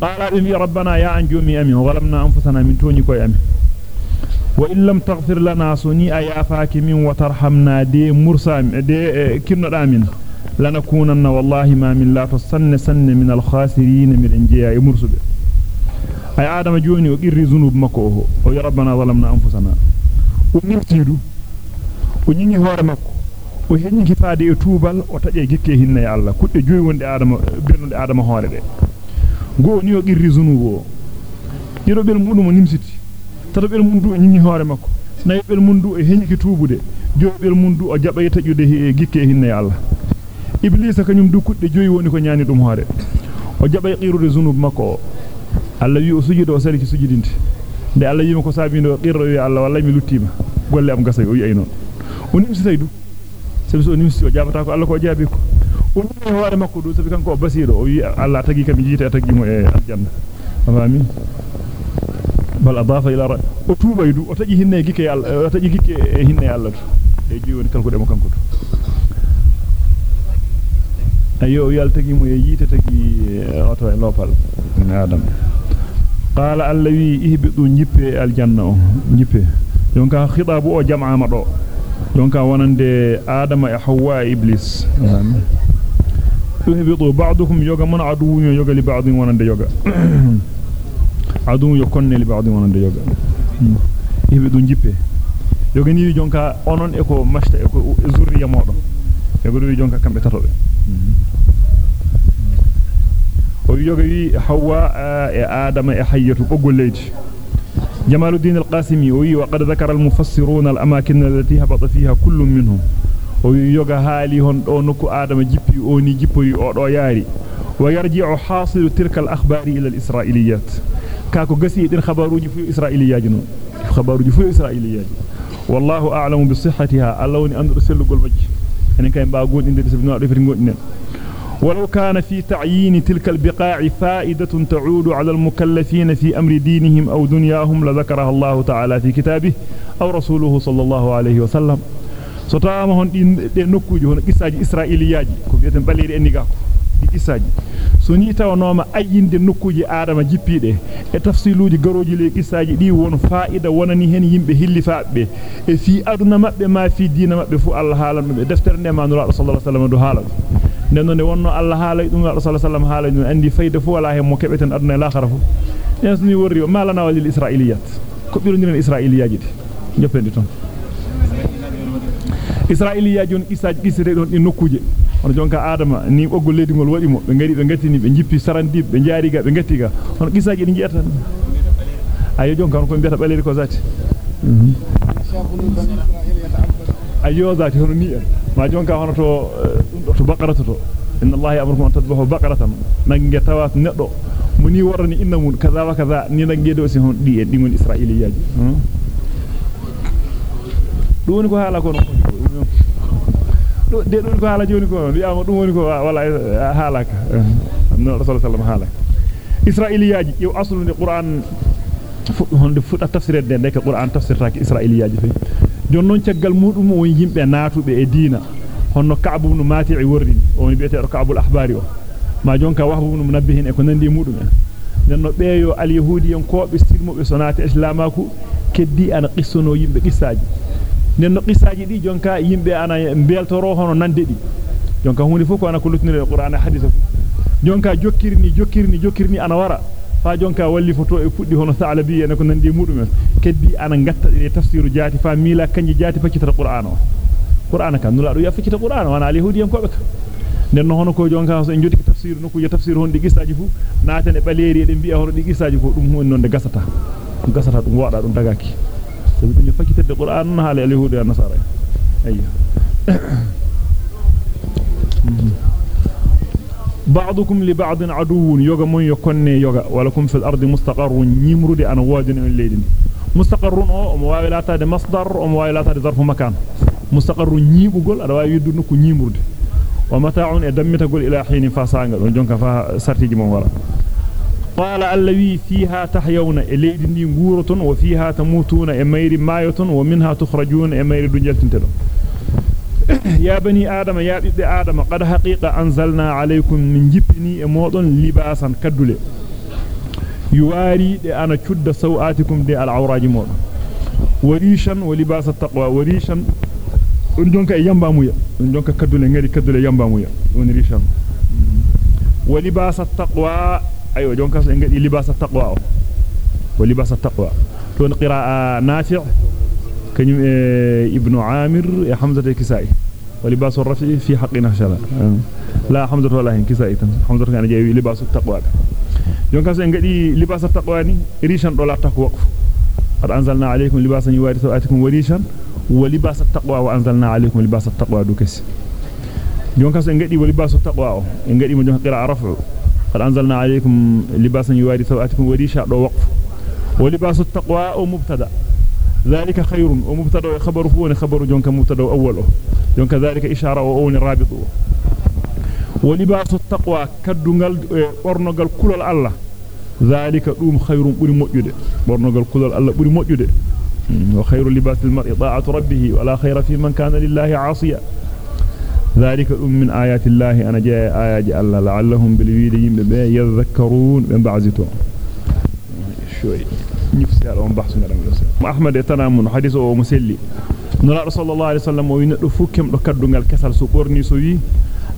S1: qala bi rabbana ya anjumi amin walamna anfusana min toni koy amin wa in lam taghfir lana suni ayafaaki min wa tarhamna de mursam de kinnoda min al khasirin min injiya mursube ay adama joni o qirri zunub makko o o ya rabbana zalamna anfusana o nimtidu o nyingi hoore makko o henni kifaade e tuubal o taje gikke hinne e Allah kudde joyi wonde adama bennude adama hoore de go ni o qirri zunubu o dirobel mudum nimsiti tatobel mundu o nyingi hoore makko nayibel mundu e henni ki tuubude jobel mundu o jaba tajude e gikke hinne e Allah iblisa kanyum du kudde joyi woni ko nyaani dum hoore o jaba qirude zunub makko Allah wi o sujudo o sali ki sujudinte de Allah yima ko sabindo qirro wi Allah wallahi mi luttima golle am gasay o wi ay non o nimsitay du sabi so nimsi o jabata ko Allah ko jaabi ko o wi hoore makko du sabi kanko o basido o wi Allah tagi kam jiite tagi mo e aljanna fami bal adafa ila o tuubay du o taji hinne gikke Allah o taji gikke hinne Allah to e jiwoni kalko demo kanko to ayo yal tagi mo e jiite tagi oto e lopal adam qala allawi ihbidu njippe aljanna o njippe donka khitabu o jam'a ma do donka wonande adama e hawa e iblis ihbidu ba'dukum yoga man adu yoga li ba'din wonande yoga adu yo konne li ba'din wonande yoga ihbidu njippe yoga ni jonka onon e ko mashta e ko zurriya modon e go wi jonka kambe tatobe e adama e hayyatu bogol leydi جمال الدين القاسمي وقد ذكر المفسرون الأماكن التي هبط فيها كل منهم wi yoga haali hon آدم jippii o do yahri ويرجع حاصل تلك الأخبار إلى الإسرائيليات كاكو غسي دين خبروجي في إسرائيليات no خبروجي في إسرائيليات والله أعلم بصحتها الله woni anndude sellugol maaji en kay ba gondi inde sabina do feti gondi nen ولو كان في تعيين تلك البقاع فائدة تعود على المكلفين في أمر دينهم أو دنياهم لذكرها الله تعالى في كتابه أو رسوله صلى الله عليه وسلم. ستام هون دي نوكوجي هون قصاجي اسرائيلياجي qissaji so ni tawnoma ayyinde nokkuji adama jippide e tafsiluji garoji le qissaji di won faida wonani hen yimbe hillifaabe e fi aduna mabbe ma fi diina mabbe fu Allah haalan dum e deftere ne manura sallallahu alaihi wasallam do haalan nden non wonno Allah haalay dum sallallahu haalay dum andi fayda fu wala he mo kebeten aduna la kharafu en ni worri malana walil israiliyat ko bironiren israiliyaji di joppendi ton israiliyaji on isaji isre don di nokkuje on jonka adama ni boggol leydi ngol wadi mo be ngari be gattini be jippi sarandib be jaariga be gattiga on isaji di jiyata ayo jonka on ko biata balere ko zati ayo zati hono ni ma jonka hono to to baqarata to inna allaha ya'murukum an tadhbahu baqaratan nange tawat neddo muni warani inna mun kaza wa kaza ni nange do si hon di e dingol israiliyaji dum ko hala ko de don ko hala joni ko wi'ama dum woni ko wala halaka no rasul sallallahu halaka israiliyaji yow aslu ni qur'an honde fuda tafsirede de ke qur'an tafsirtaaki israiliyaji fe jon non caggal mudum won yimbe naatube e diina honno ka'bu ibn mati'i worrini on bi'ete ka'bul ahbari o ma jonka wahbu ibn munabbihin e ko nandi mudum en nenno beeyo al yahudiyen ko be silmobe sonati islamaku keddi ana qissono yimbe qissaaji nenno qissaaji di jonka yimbe ana beltoro hono nande di jonka hunde fu ko ana ko lutnire qur'ana haditha jonka jokkirni jokkirni jokkirni ana wara fa jonka walli foto e fuddi hono sa'labi en ko nandi mudum keddi ana ngatta e tafsiru jaati fa mila kanji jaati faccita qur'ana o qur'ana kan nula do ya faccita qur'ana wana yahudiyen ko be ka nenno hono ko jonka so en jodi tafsir no ko je tafsir hon di gisaaji fu naten e baleri e bi'a hono di gisaaji ko dum hon non de gasata dum gasata dum wada dum dagaki sabi dum faccitede qur'an non haale al yahudi an nasara ayya بعضكم لبعض عدو يوغا مون يكوني يوغا ولكم في الأرض مستقر نيمرود أنا وادن الليل مستقر أو موايلات ده مصدر أو موايلات ده ظرف مكان مستقر نيبugol ada wawi yiddu nokku nyimurde wa mata'un e dammitagol ila hin fasanga don jonka fa sartiji mon wala e ndi nguroton wa fiha tamutuna e mayri mayoton wa minha tukhrajuna e mayri du jaltintedo يا بني آدم يا بني آدم قد حقيقة أنزلنا عليكم من جبني مودن لباسا كدولي يواري دي أنا شد سوآتكم دي العوراج مودن وريشا ولباس التقوى وريشا e muya undonka kadule ngari kadule yamba muya woni rishan wa libas at-taqwa so ngadi libas at-taqwa o wa libas at-taqwa ton qira'a nafi' كنيم ابن عامر يا حمزة الكسائي. ولباس الرفع في حقنا شلا لا حمزة ولا هين كسائي حمزة كان جاي لباس التقوى. يوم كان سنجدي لباس التقوى ني ريشان دولا تقوى قد أنزلنا عليكم لباسا يواري سوآتكم وريشا ولباس التقوى وأنزلنا عليكم لباس التقوى دوكس. يوم كان سنجدي ولباس التقوى. نجدي من قراءة رفع. قد أنزلنا عليكم لباسا يواري سوآتكم وريشا دو وقف. ولباس التقوى أو مبتدأ ذلك خير ومبتدأ خبر هو خبر جونك مبتدأ أوله. جونك ذلك إشارة واون رابط. ولباس التقوى كدغال [HESITATION] اورنغال كولال الله ذلك دوم خير بري موجوده اورنغال كولال الله بري موجوده وخير لباس المرء طاعة ربه ولا خير في من كان لله عاصيا. ذلك من آيات الله. أنا جاء آيات الله. لعلهم بالويد يذكرون من بعزتهم شوي. نفسي على نرم أحمد حديث أو مسلي. نرى صلى الله عليه وسلم وينقل فكم لكدن الكسل سقورني سوي.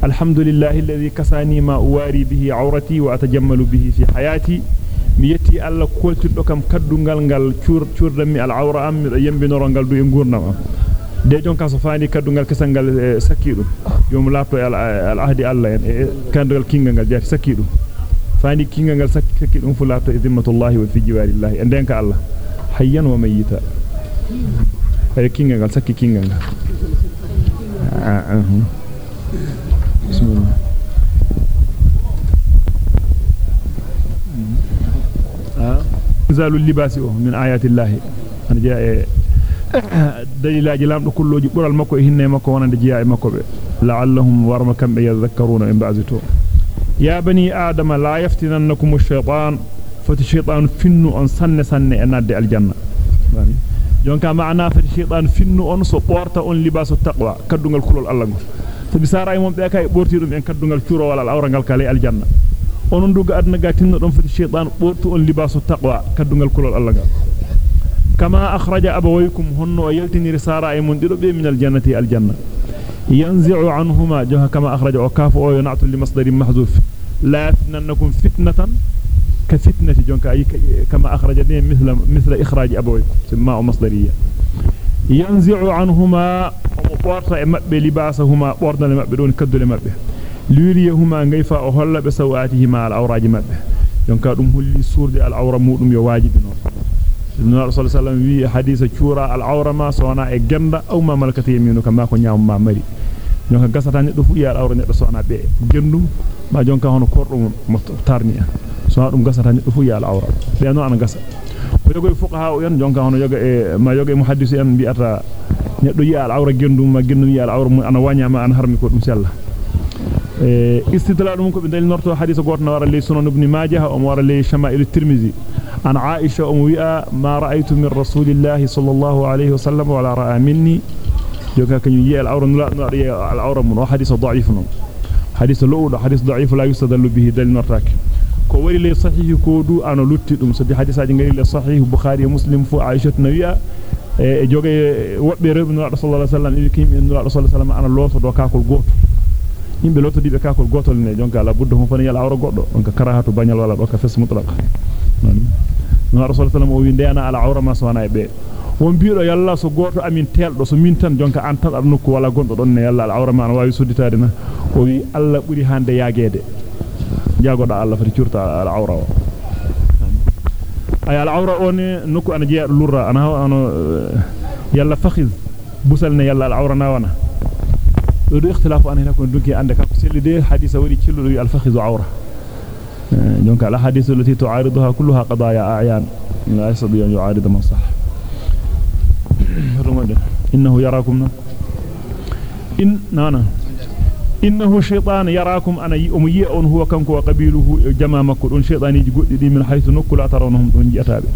S1: الحمد لله الذي كساني ما أواري به عورتي وأتجمل به في حياتي. ميتي الله كولت لكم curdami al awra am yembinoro ngal du e gurnam am de jon ka so faani kadungal kesangal sakkidu yom lapto al ahdi allah en e kandugal kingal ngal jati sakkidu faani kingal ngal sakki dum fu lapto e zimmatullahi wa fi jiwarillahi en denka allah hayyan wa mayyita ay kingal ngal sakki kingal ngal bismillah zalul libasi min ayati llahi an jaa dalilaji lamdo kulloji bural makko e hinne makko wonande jiya e makko be la'allahum warma kambe yadhakkaruna in ba'zito ya bani adama la yaftinannakum ash-shaytan fati shaytan finnu on sanne sanne e nadde aljanna jonka maana fati shaytan finnu on so porta on libasu taqwa kaddungal kulol Allah ngol to bi sara e mom be kay borti dum en kaddungal curo wala awrangal kale aljanna onon duga adna ga tinno don fati shaytan portu on libasu taqwa kaddungal kulol Allah ngal كما أخرج أبويكم هن ويلتني رسارة من دلوب من الجنة الجنة. ينزع عنهما جه كما أخرج وكاف أو ينعت لمصدر محذوف. لا يفتننكم فتنة كفتنة جونك أي كما أخرج مثل مثل إخراج أبويكم سماء مصدرية. ينزع عنهما وقرط مبه لباسهما بوردن مبه دون كدل مبه ليريهما غيفا أو holla be sawatihima al awraji mabbe jonka dum hulli surde al awra e aw ma malakati yaminu kama ko nyaam ma mari jonka gasata neddo fu ya al awra neddo sona be gendum ma jonka hono kordum mo tarni so dum gasata neddo fu ya al awra be no an gasa ko yogo fuqaha o yon jonka hono yoga e ma yoga e muhaddisi en bi'ata neddo yi al awra gendum ma gendum yi al awra mu ana wanyama an harmi ko dum sella e istidlal mum ko be dalil norto hadith goto na wara li sunan ibn majah o wara li shama'il at-tirmidhi um ma ra'aytu min rasulillahi sallallahu alayhi wa sallam wa la ra'a minni joka kanyu yi al awra nula al awra mun hadith da'if non hadith lo'u hadith da'if la yustadallu bihi dalil nortake ko wari le sahih ko du ana lutti dum sabi hadisaaji ngari le sahih bukhari muslim fu aisha nawiya e joge wobbe rewbe no sallallahu alaihi wasallam e kimi no sallallahu alaihi wasallam ana loso do kakol goto yimbe loto dibe kakol gotol ne jonka la buddo hon fani yala awra goddo donc karahatu bagnal wala do ka fes mutlaq no sallallahu alaihi wasallam ndena ala awra ma sona e be won biido yalla so goto amin teldo so min tan jonka an tan nokku wala gondo don ne yalla ala awra ma wawi sudditade na o wi alla buri hande yagede jaagoda Allah fati curta al awra ay al awra on nokku ana jeeya lurra ana ano yalla fakhiz busal ne yalla al awra na wana do ikhtilafu an hina ko dunki ande ka ko sellide hadisa wari cilludo al fakhiz awra دونك الاحاديث التي تعارضها كلها قضايا أعيان. لا يستطيع أن يعارض من صح. إنه يراكم. إن نانا إنه شيطان يراكم. أنا يومي أن هو كان هو قبيله جمامك دون شيطاني جودي من حيث نكلا ترونهم دون جتابه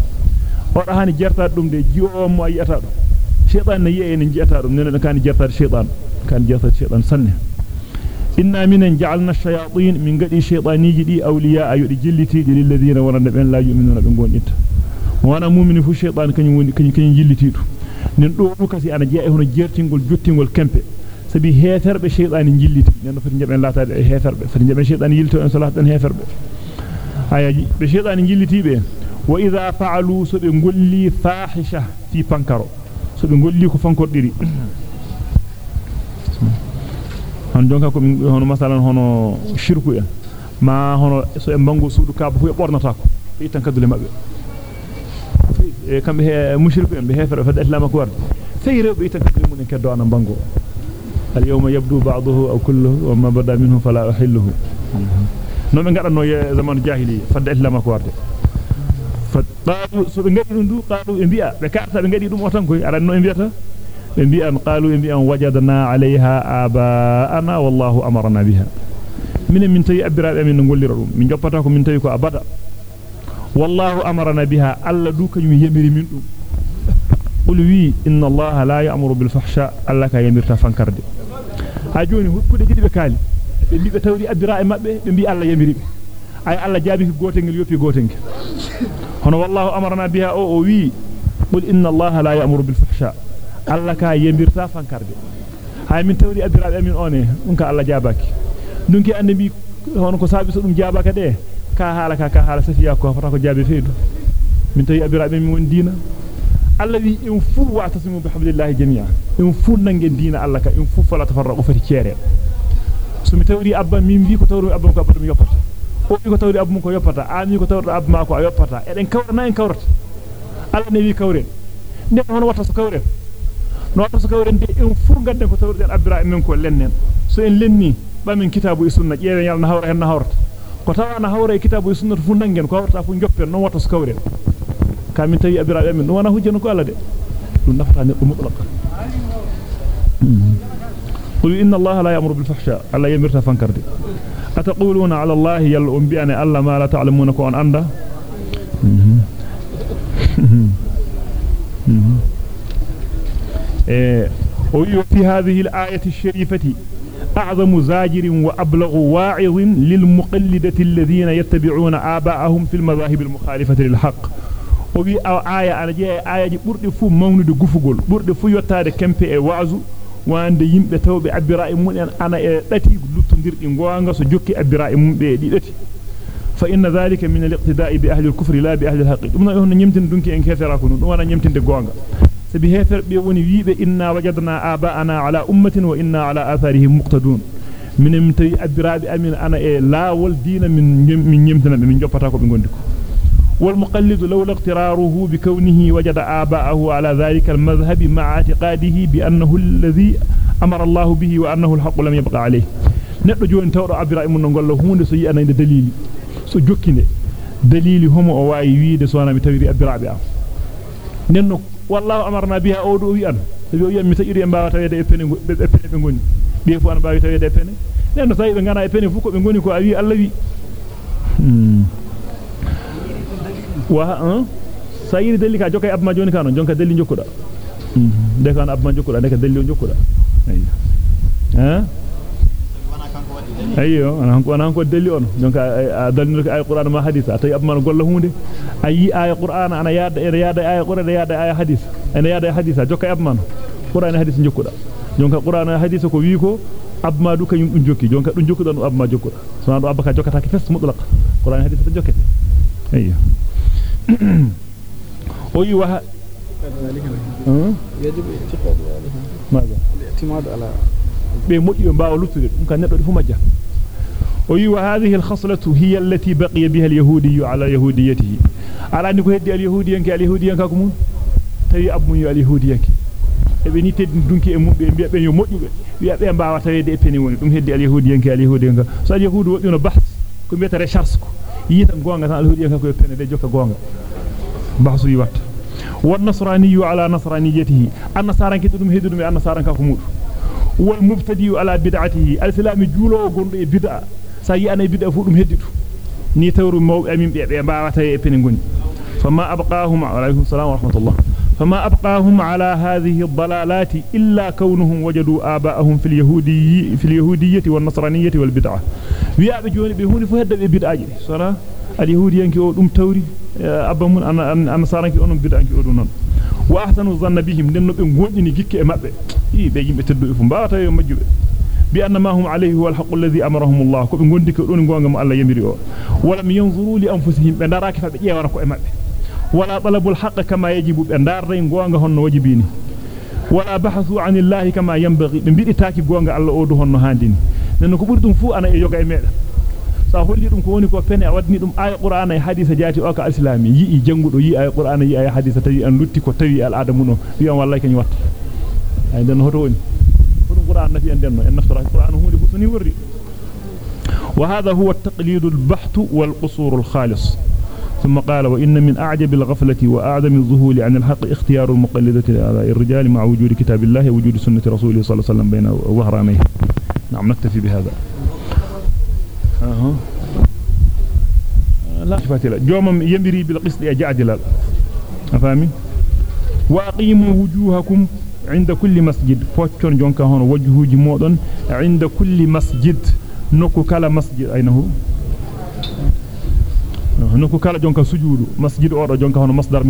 S1: ودهان جرتا دوم دي جيوم ما يتا شيطان يي ان جتا دوم نينا كان جرتا شيطان. كان جرتا شيطان سنة. Inna minan ja'alna ash-shayatin min gadi shaytaniji di awliya ayudi jillitiji lil ladina waranda ben la yu'minuna be gonita wana mu'mini fu shaytan kany woni kany kany jillitidu nen do du kasi ana jee'a hono jertingol jottingol kempe sabi heferbe shaytani jilliti nen fati jaben latade e heferbe fati jaben shaytani yillito en salat den heferbe ayaji be shaytani jillitibe wa idha fa'alu so be golli fahisha fi pankaro so be golli ko fankordiri han jonka ko hono masalan hono shirku en ma hono so en bango suudu kaaba fu e bornata ko e tan kadule mabbe e kambe he mushriku en be hefere fa islam ko warde sey rewbe tan kadule mun keddo ana bango al yawma yabdu ba'dahu aw kulluhu wa ma bada minhu fala uhilluhu no be ngadanno ye zaman jahiliya fa islam ko warde fa qalu so be ngadi dum du qalu e bi'a be karta be ngadi dum o tan koy aranno e bi'ata e min tayi abirabe min ngollira dum min joppata ko min tayi ko abada wallahu amarna biha alla du kanyum yemiri min dum qul wi inna allaha la ya'muru bil fahsha alla ka yamirta fankarde ha joni hukkude gidi be kali be mbi be tawri abirabe mabbe be mbi alla yamiri be ay alla jaabi ko gotel ngel yopi gotel ngel hono wallahu amarna biha o o wi qul inna allaha la ya'muru bil alla ka yamirta fankarde hay min tawri abirabe amin one dum ka alla jaabaki dunki ande bi hono ko sabi so dum jaabaka de ka hala ka ka hala safiya ko fata ko jaabe feedu min tawi abirabe min won diina alla wi in fu wa tasimu bi hablillahi jami'a in fu nangen diina alla ka in fu fala tafarraqu fati ciere so mi tawri abba min wi ko tawri abba ko abba dum yoppata o wi ko tawri abba ko yoppata ami ko tawri abba ma ko yoppata eden kawrana en kawrata alla ne wi kawren ne hono watta so kawren den abirabe men ko lennen so en lenni ba min kitabu e sunna jeewen yalla na hawra hen na hawrata ko tawana hawra e kitabu e sunna fu nangen ko hawrata fu joppen non watta so kawren kamin tawi abirabe men wana hujjano ko alla de dum nafata ne mutlaqan قل إن الله لا يأمر بالفحشاء ألا يمرت فانكرد أتقولون على الله يل أنبيان ألا ما لا تعلمون كون أندا وفي هذه الآية الشريفة أعظم زاجر وأبلغ واعظ للمقلدة الذين يتبعون آباءهم في المذاهب المخالفة للحق. وفي آية أنا جاء آية برد فو مولد غفغول برد فو يتاد كمبي وعزو wande yimbe tawbe abira e mun en ana e dati luttondirdi gonga so jokki abira e mun be di dati fa inna dhalika min al-iqtida'i bi ahli al-kufr la bi ahli al-haqq سبيهتر بيوني ويب إنا وجدنا آباءنا على أمة وإنا على آثاره مقتدون. من امتي أدراب أمين أنا إيه لا والدين من يم من يمتنا من جو فتاكو بنغندكو والمقلد لولا اقتراره بكونه وجد آباءه على ذلك المذهب مع اعتقاده بأنه الذي أمر الله به وأنه الحق لم يبقى عليه. نقل جوان تورو عبد من نقول له هون سيئنا إن دليل. سجوكين دليل هم أوائي ويد سوانا بتبيري أبد رأي نقل mi tajiri e mbaawa tawede e pene be pene be ngoni be fu an baawi tawede e pene nenno sayi be ngana e pene fu ko be ngoni ko a wi Allah wi wa hein sayiri delli ka jokay abma joni kano jonka delli jokkuda de kan abma jokkuda de ka delli jokkuda ayyo hein ayyo ana hanko ana hanko delli on donc a dalino ay qur'an ma hadith atay abman golla hunde ayi ay qur'an ana yaada ene yaada ay qur'an yaada ay hadith ene yaada hadith jokka abman qur'an hadith jokkuda donc qur'an hadith ko wi ko abma du kanyum dum jokki donc dum jokkuda no abma jokkuda so do abaka jokkata ki fes mutlaq qur'an hadith ta jokkete ayyo oyi wa
S2: يجب اعتقاد
S1: ماذا
S2: الاعتماد على
S1: al yahudiyanki al yahudiyanka ko mun tawi abmun yu al yahudiyanki e be ni teddi dunki e mum be bi'a ben yo modjube bi'a be baawa tawede e peni woni dum heddi al yahudiyanki al yahudiyanka so al yahudu wodino bahth ko bi'ata recherche ko yita gonga tan al yahudiyanka ko e peni de jokka gonga bahsu yi watta wan nasraniyu ala nasraniyatihi an nasaranki dum heddi dum e an nasaranka ko mudu والمبتدي على بدعته. الفلام جولو غوند بدعة. ساي اني بدعة فودوم هديتو. ني تورو مو أمين بي باواتا فما ابقاهم عليكم السلام ورحمة الله. فما أبقاهم على هذه الضلالات إلا كونهم وجدوا آباءهم في اليهودي في اليهودية والنصرانية والبدعة. وياب جوني بي هوني فهد بدعة صرا اليهودي ينكي أو دوم توري ابامون أنا أنا صارنكي اونم بدعة كي اودو wa ahsanu dhanna bihim denno be gondini gikke e mabbe yi be yimbe teddu fu mbawata yo majjube bi anna ma hum alayhi wal haqqu alladhi amarahum Allah ko be gondi ko don gonga mo Allah yamiri o wala mi yanzuru li anfusihim be daraki fa be ƴewana ko e mabbe wala talabul haqq kama yajibu be darday gonga honno wajibini wala bahathu anillahi kama yanbaghi be bidi taki gonga Allah o do honno handini nenno ko buri dum fu ana e yoga e meda sa holli dum ko woni ko pene a wadni dum aya qur'ana e hadisa jati o ka islami yi jangudo yi aya qur'ana yi aya hadisa tawi an lutti ko tawi al adamu no wi'an wallahi kany watta ay den hoto woni fudum qur'an nafi en denno en naftara qur'an hunde fuduni worri التقليد البحت والقصور الخالص ثم قال وإن من أعجب الغفلة وأعدم الظهول عن الحق اختيار المقلدة على الرجال مع وجود كتاب الله ووجود سنة رسوله صلى الله عليه وسلم بين ظهرانيه نعم نكتفي بهذا أه. لا عند كل مسجد. فوتشون جونكا هون وجهوجي مودون عند كل مسجد. نوكو كلا مسجد. أين هو؟ نوكو كلا جونكا سجود مسجد أورو جونكا هون مصدر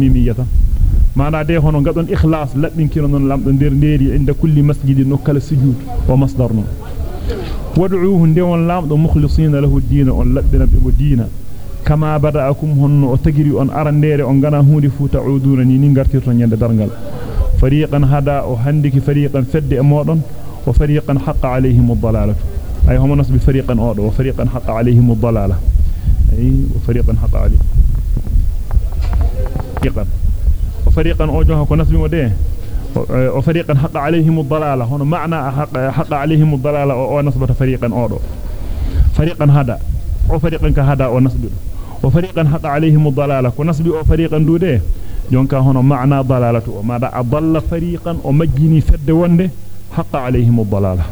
S1: maana de hono gadon ikhlas labbinkino non lamdo der nderi inda kulli masjidin no kala sujud wa masdar non wad'uuhu ndewon lamdo mukhlisina lahu ad-din on labbina be diina kama bada'akum honno o tagiri on arandere on gana hunde fu ta'uduna ni ni gartirto nyande dargal fariqan hada o handiki fariqan fedde e modon wa fariqan haqqa alayhim ad-dalalatu ay homo nasbi fariqan odo wa fariqan haqqa alayhim ad-dalala ay wa fariqan haqqa alayhim fariqan o jonha ko nasbi mo de haqqa alayhim ad-dalala o nasbata fariqan odo fariqan hada o fariqan ka hada o nasbi o fariqan haqqa alayhim ad-dalala ko nasbi o fariqan dude jonka hono maana dalalatu o maada adalla fariqan o majjini fedde wonde haqqa alayhim ad-dalala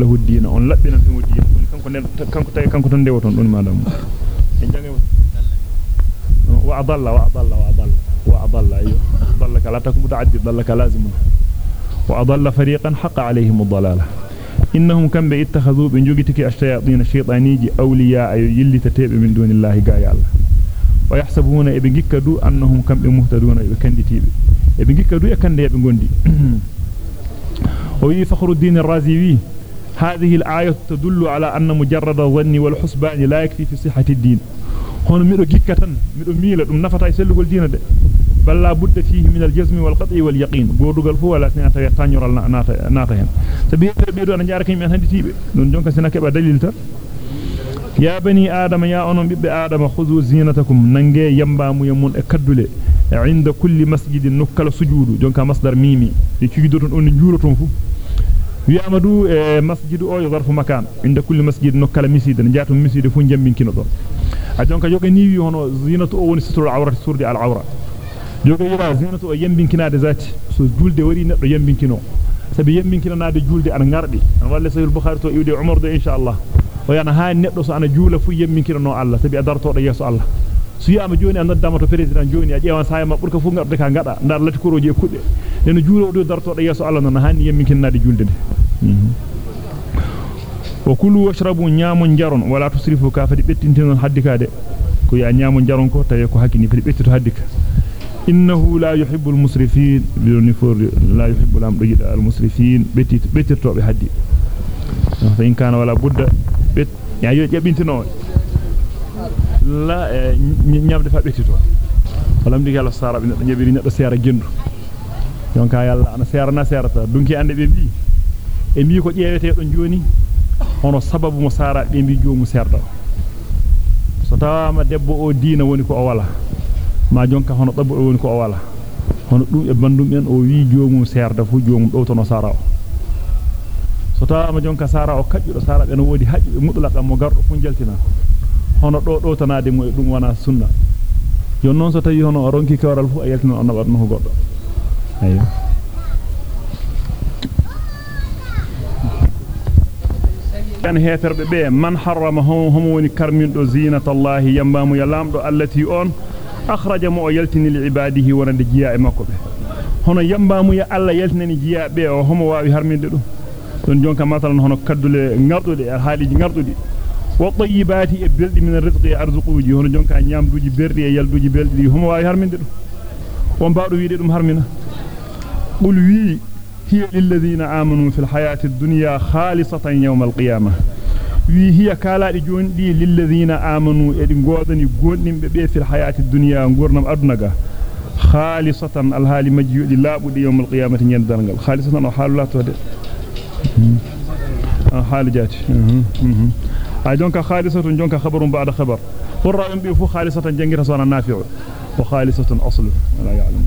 S1: lahu ad-din on labbina fi ad-din kanko kanko tay kanko tan dewoton don madam en jange وأضل وأضل وأضل وأضل أيوه. ضلك لا تكن متعدد لك لازم. وأضل فريقا حق عليهم الضلالة. إنهم kamɓe اتخذوا بنجوجتك الشياطين الشيطانيه أولياء يلي تتيب من دون الله gaaya الله. ويحسبون إبن جكدو أنهم kamɓe مهتدون إبن كندتيب إبن جكدو يكند إبن قندي [CLEARS THROAT] وي فخر الدين الرازيوي هذه الآية تدل على أن مجرد الظن والحسبان لا يكفي في صحة الدين. hon miɗo jikka miɗo miila ɗum nafata e sellugol diina de بل لا بد فيه من الجزم والقطع واليقين godugal fu wala tan tawi tanyoral nata nata hen sabi be do na jaara kay men handitibe don jonka sina keba dalil ta ya bani adama ya onon bibbe adama khuzu zinatakum nange yamba mu yamun e kaddule inda kulli masjidin nukkala sujudu jonka masdar mimi e cigido ton on juuroton fu wiyama du e masjidu o zarfu makan inda kulli masjid nukkala misida jaatum misida fu jambinkino do a jonka yoga ni wi hono zinatu o woni sitrul awrati surdi al awra joga yira zinatu o yambinkinade zati so julde wari neddo yambinkino sabi yambinkinade julde an ngardi an walle sahih bukhari to iwde umar do inshallah o yana ha neddo so ana juula fu yambinkino Allah sabi adarto do yeso Allah so yama joni an noddama to president joni a ƴewan sayama burka fu ngarde ka ngada ndar lati koroji e kudde eno juulo do darto do yeso Allah non hani yamminkinade julde de وكل وشرب نعم جارون. ولا تصرف كافد بتنتن حدك هذا كي نعم جارون كوتا يكو هكني في بيت حدك إنه لا يحب المصرفين بدون نفور لا يحب الأمر جدا المصرفين بيت بيت توب حدي. فإن كان ولا بد بيت يعني يبين تنوي لا نعم دفع بيت توب ولم يجعل السارة يبين السيارة جندو. yonka yalla ana seyarna seyarta dunki ande be bi e mi ko jeewete don joni hono sababu mo sara be mbi joomu serda so tawama debbo o diina woni ko o wala ma jonka hono dabbo woni ko o wala hono dum e bandum en o wi joomu serda fu joomu dowtono sara o so tawama jonka sara o kajjudo sara be no wodi hajju e mudlaqa mo gardo fu jaltina hono do dowtanade mo e dum wana sunna jon non so tawi hono o ronki kawral fu a yaltino on nabar no goddo ayo kan heterbe be man harrama hum woni karmindo zinatallahi yambamu yalamdo allati on akhraja mo yaltini li ibadihi wonande jiya e makko be hono yambamu ya alla yaltinani jiya be o homo waawi harminde dum don jonka matalan hono kaddule ngardude haaliji ngardude wa tayyibati e beldi min rizqi arzuquji hono jonka nyamduji berdi e yalduji beldi homo waawi harminde dum won baado wiide dum harmina qul wi هي للذين آمنوا في الحياة الدنيا خالصة يوم القيامة. هي كالا جون دي للذين آمنوا. غودني غودنم بي في الحياة الدنيا غورنم أدنغا خالصة الهالي مجيو دي لابو دي يوم القيامة يندرنغل. خالصة وحال لا تهدي حال جاتي. أي جونك خالصة جونك خبر بعد خبر. قرأ بي فو خالصة جنجرة صانا نافع. وخالصة أصل. لا يعلم.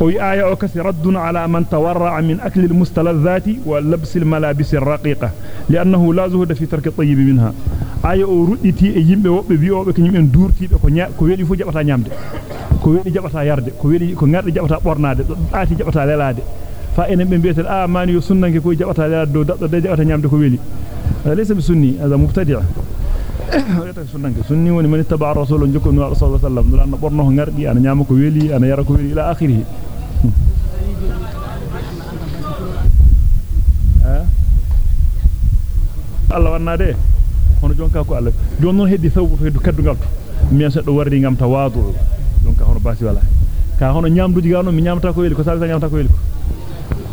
S1: وي آية أكس رد على من تورع من أكل المستلذات ولبس الملابس الرقيقة لأنه لا زهد في ترك الطيب منها آية أردتي يمبي وقبي بيوبك يمين دورتي كو ويلي فو جبتا نيامده كو ويلي جبتا يارده كو ويلي كو نغارد جبتا bornade آتي جبتا ليلade fa enen be bi'etel a mani yo sunnanke ko jabata lelade do daddo de jabata nyamde ko weli laysa bi sunni hada mubtadi' wata sunnanke sunni woni man ittaba rasul jokko no rasul sallallahu alaihi wasallam dum borno ngardi ana nyama ko weli ana yara ko weli ila Allah wannade hono jonka ko Allah don non heddi sawbu to heddu kaddugal to mi seddo wardi ngam tawadu jonka hono basi wala ka hono nyamduji gano mi nyamata ko weli ko sabi nyamata ko weli ko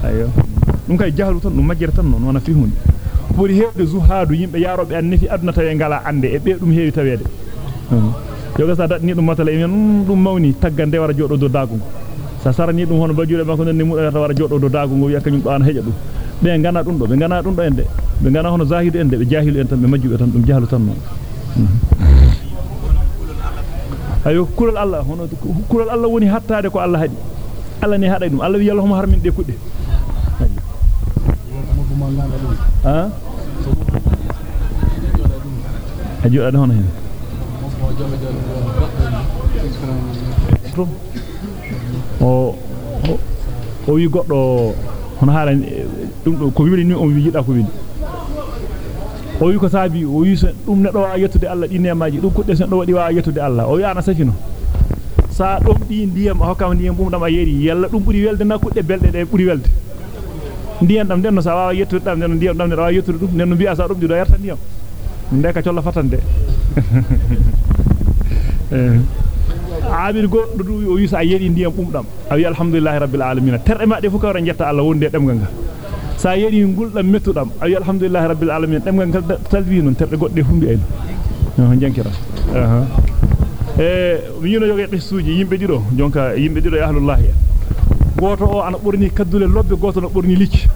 S1: ayo dum kay jahlu tan dum majjere tan non wana fi hunde buri hewde zuhadu yimbe yarobe an nefi aduna tawe ngala ande e be dum heewi tawede yoga sa dadni dum matala e men dum mawni taggande wara jodo do dagungo sa sarani dum hono bajude makko nonni mudata wara jodo do dagungo wiya kanyum do an heja dum be ngana dum do be ngana dum do ende be ngana hono zahidu ende be jahilu en tan be majjube tan dum jahlu tan non ayo kulal Allah hono kulal Allah woni hattade ko Allah hadi Allah ne haday dum Allah wi yalla homo harmin de kudde ha ajo ada hono hen o o wi goddo hono haala dum ko wiiri ni o wi yida ko wiidi o wi ko saabi o wi so dum neddo wa yettude Allah di nemaji dum kudde sen do wadi wa yettude Allah o wi ana safino sa dum di ndiyam hokkam ndiyam bum dam a yeri yalla dum buri welde na kudde belde de buri welde ndiyam dam denno sa wa yettude dam denno ndiyam dam ne wa yettude dum nenno bi'a sa dum di do yarta ndiyam ndeka colla fatande eh abir goddo du o wi sa yeri ndiyam bum dam a wi alhamdulillahi rabbil alamin terre ma de fu kawra jetta Allah wonde demgal ngal sa yeri nguldam mettudam ayi alhamdulillahi rabbil alamin demgal ngal talbi non terde godde humbi en no jankira aha e mi yino joge qissuji yimbe dido jonka yimbe dido ahlullahi goto o ana burni kaddule lobbe goto no burni licci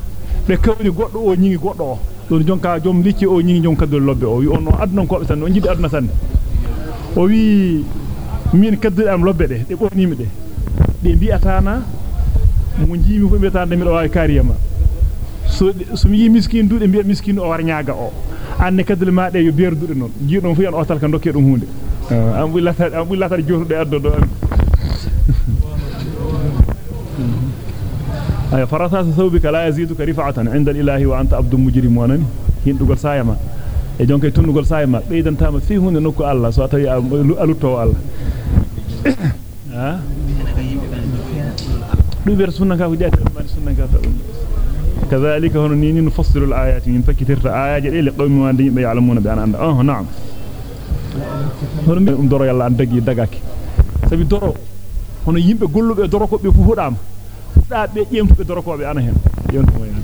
S1: be kawni goddo o nyingi goddo o don jonka jom licci o nyingi jon kaddule lobbe o wi on no adnon ko be tan no jidi aduna tan o wi min kaddule am lobbe de de bornimi de de bi'atana mo jimi fu bi'atana mi do wawi kariyama so mi yi miskin dude bi'a miskin o war nyaaga o anne kaddule ma de yo berdude non jiidon fu en otal ka dokke dum hunde am bullata am bullata jotude addo do ay farasa thawbika la yaziduka rifa'atan 'inda al-ilahi wa anta abdun mujrim wa nani hindugol sayama e jonke tunnugol sayama beydantama fi hunde nokku Allah so tawi alutto Allah دوبر سنن كا وديات من سنن كا كذلك هن نين نفصل الآيات من فكثر الايات إلى قوم ما يعلمون بأن عند آه نعم. هرمي دورو يلا دغي دغاكي سبي دورو هن ييمبه غولوبه دورو كوبي فودام دا بي جيمتو دورو كوبي أنا هن يونتو يعني.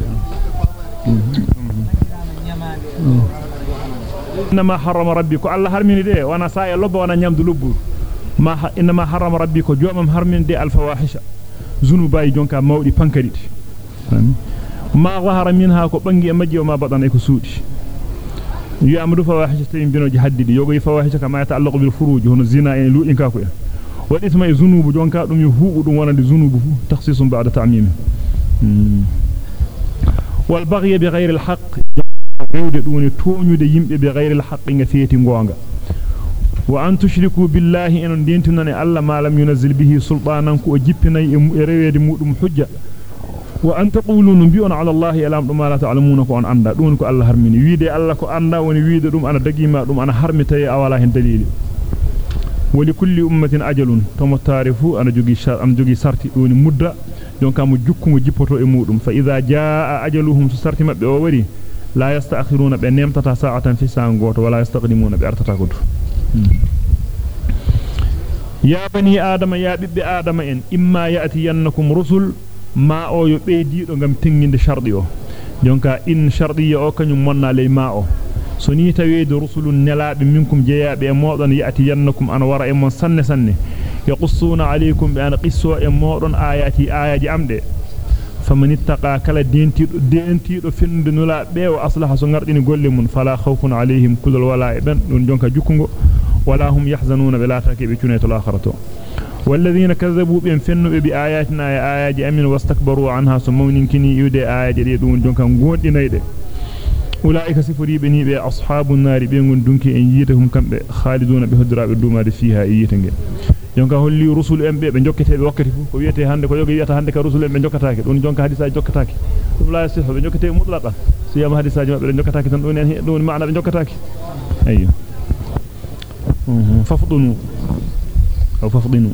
S1: إنما حرم ربك الله حرمني دي. وأنا ساي لوبو وأنا نيامد لوبو ma inma harrama rabbi ko jomam harmini de al fawahisha zunubai jonka mawdi pankariti ma wahara minha ko bangi e majji o ma badan e ko suudi يعمل فواحش تيم بنو جهددي يوغي فواحش كما يتعلق بالفروج هنا الزنا يعني لو إنكا كويا والإثم ذنوب جونكا دم يفوق دم وأنا ذنوب تخصيص بعد تعميم. والبغي بغير الحق. يود دون تونيو دي يمبه بغير الحق نفيتي وأن تشركوا بالله إن دينتنا الله ما لم ينزل به سلطانا كو جيبناي ريويد مودم حجة. وأن تقولون بيون على الله الا ما لا تعلمون كون أندا. دون كو الله هرمني ويدي الله كو أندا وني ويدي دوم أنا دغي ما دوم أنا هرمتي أولا هن دليل. ولكل أمة أجل. تم تعرف أنا جوغي شار أم جوغي سارتي دوني مودا دونك ام جوكو جيبوتو اي مودم. فإذا جاء أجلهم سارتي مابي لا يستأخرون بنيمتتا ساعة في ساعه ولا يستقدمون بأرتتا ya bani adama ya bibbe adama en imma ya'ti yannakum rusul ma o yo beedido ngam tenginde shardi o jonka in shardi o kanyum monna ley ma o so ni taweede rusulun nelaabe minkum jeyaabe e modon yaati yannakum an wara e mon sanne sanne yaqussuna alaykum bi an qisso e modon ayati ayaji amde faman ittaqa kala dentido dentido finde nula be o aslaha so ngardini golle mun fala khawfun alayhim kulul wala e ben don jonka jukkungo wala hum yahzanuna bila takibi kunetul akhiratu والذين كذبوا بهم فنوا بآياتنا آيات أمن واستكبروا عنها سمون كني يودي آيات دون دون كان غوندي نايده أولئك سفري بني بي أصحاب النار بيغون دونكي إن ييتهم كم خالدون بهدراء الدوما فيها ييتنجي jonka holli rusul en be jokkete be wakkati fu ko wiete hande ko yogi wiata hande ka rusul en be jokkataake don jonka hadisa jokkataake dum la yasihu be jokkete mutlaqan so yama hadisaaji mabbe jokkataake tan don en don maana be jokkataake ayyo ففضنوا أو ففضنوا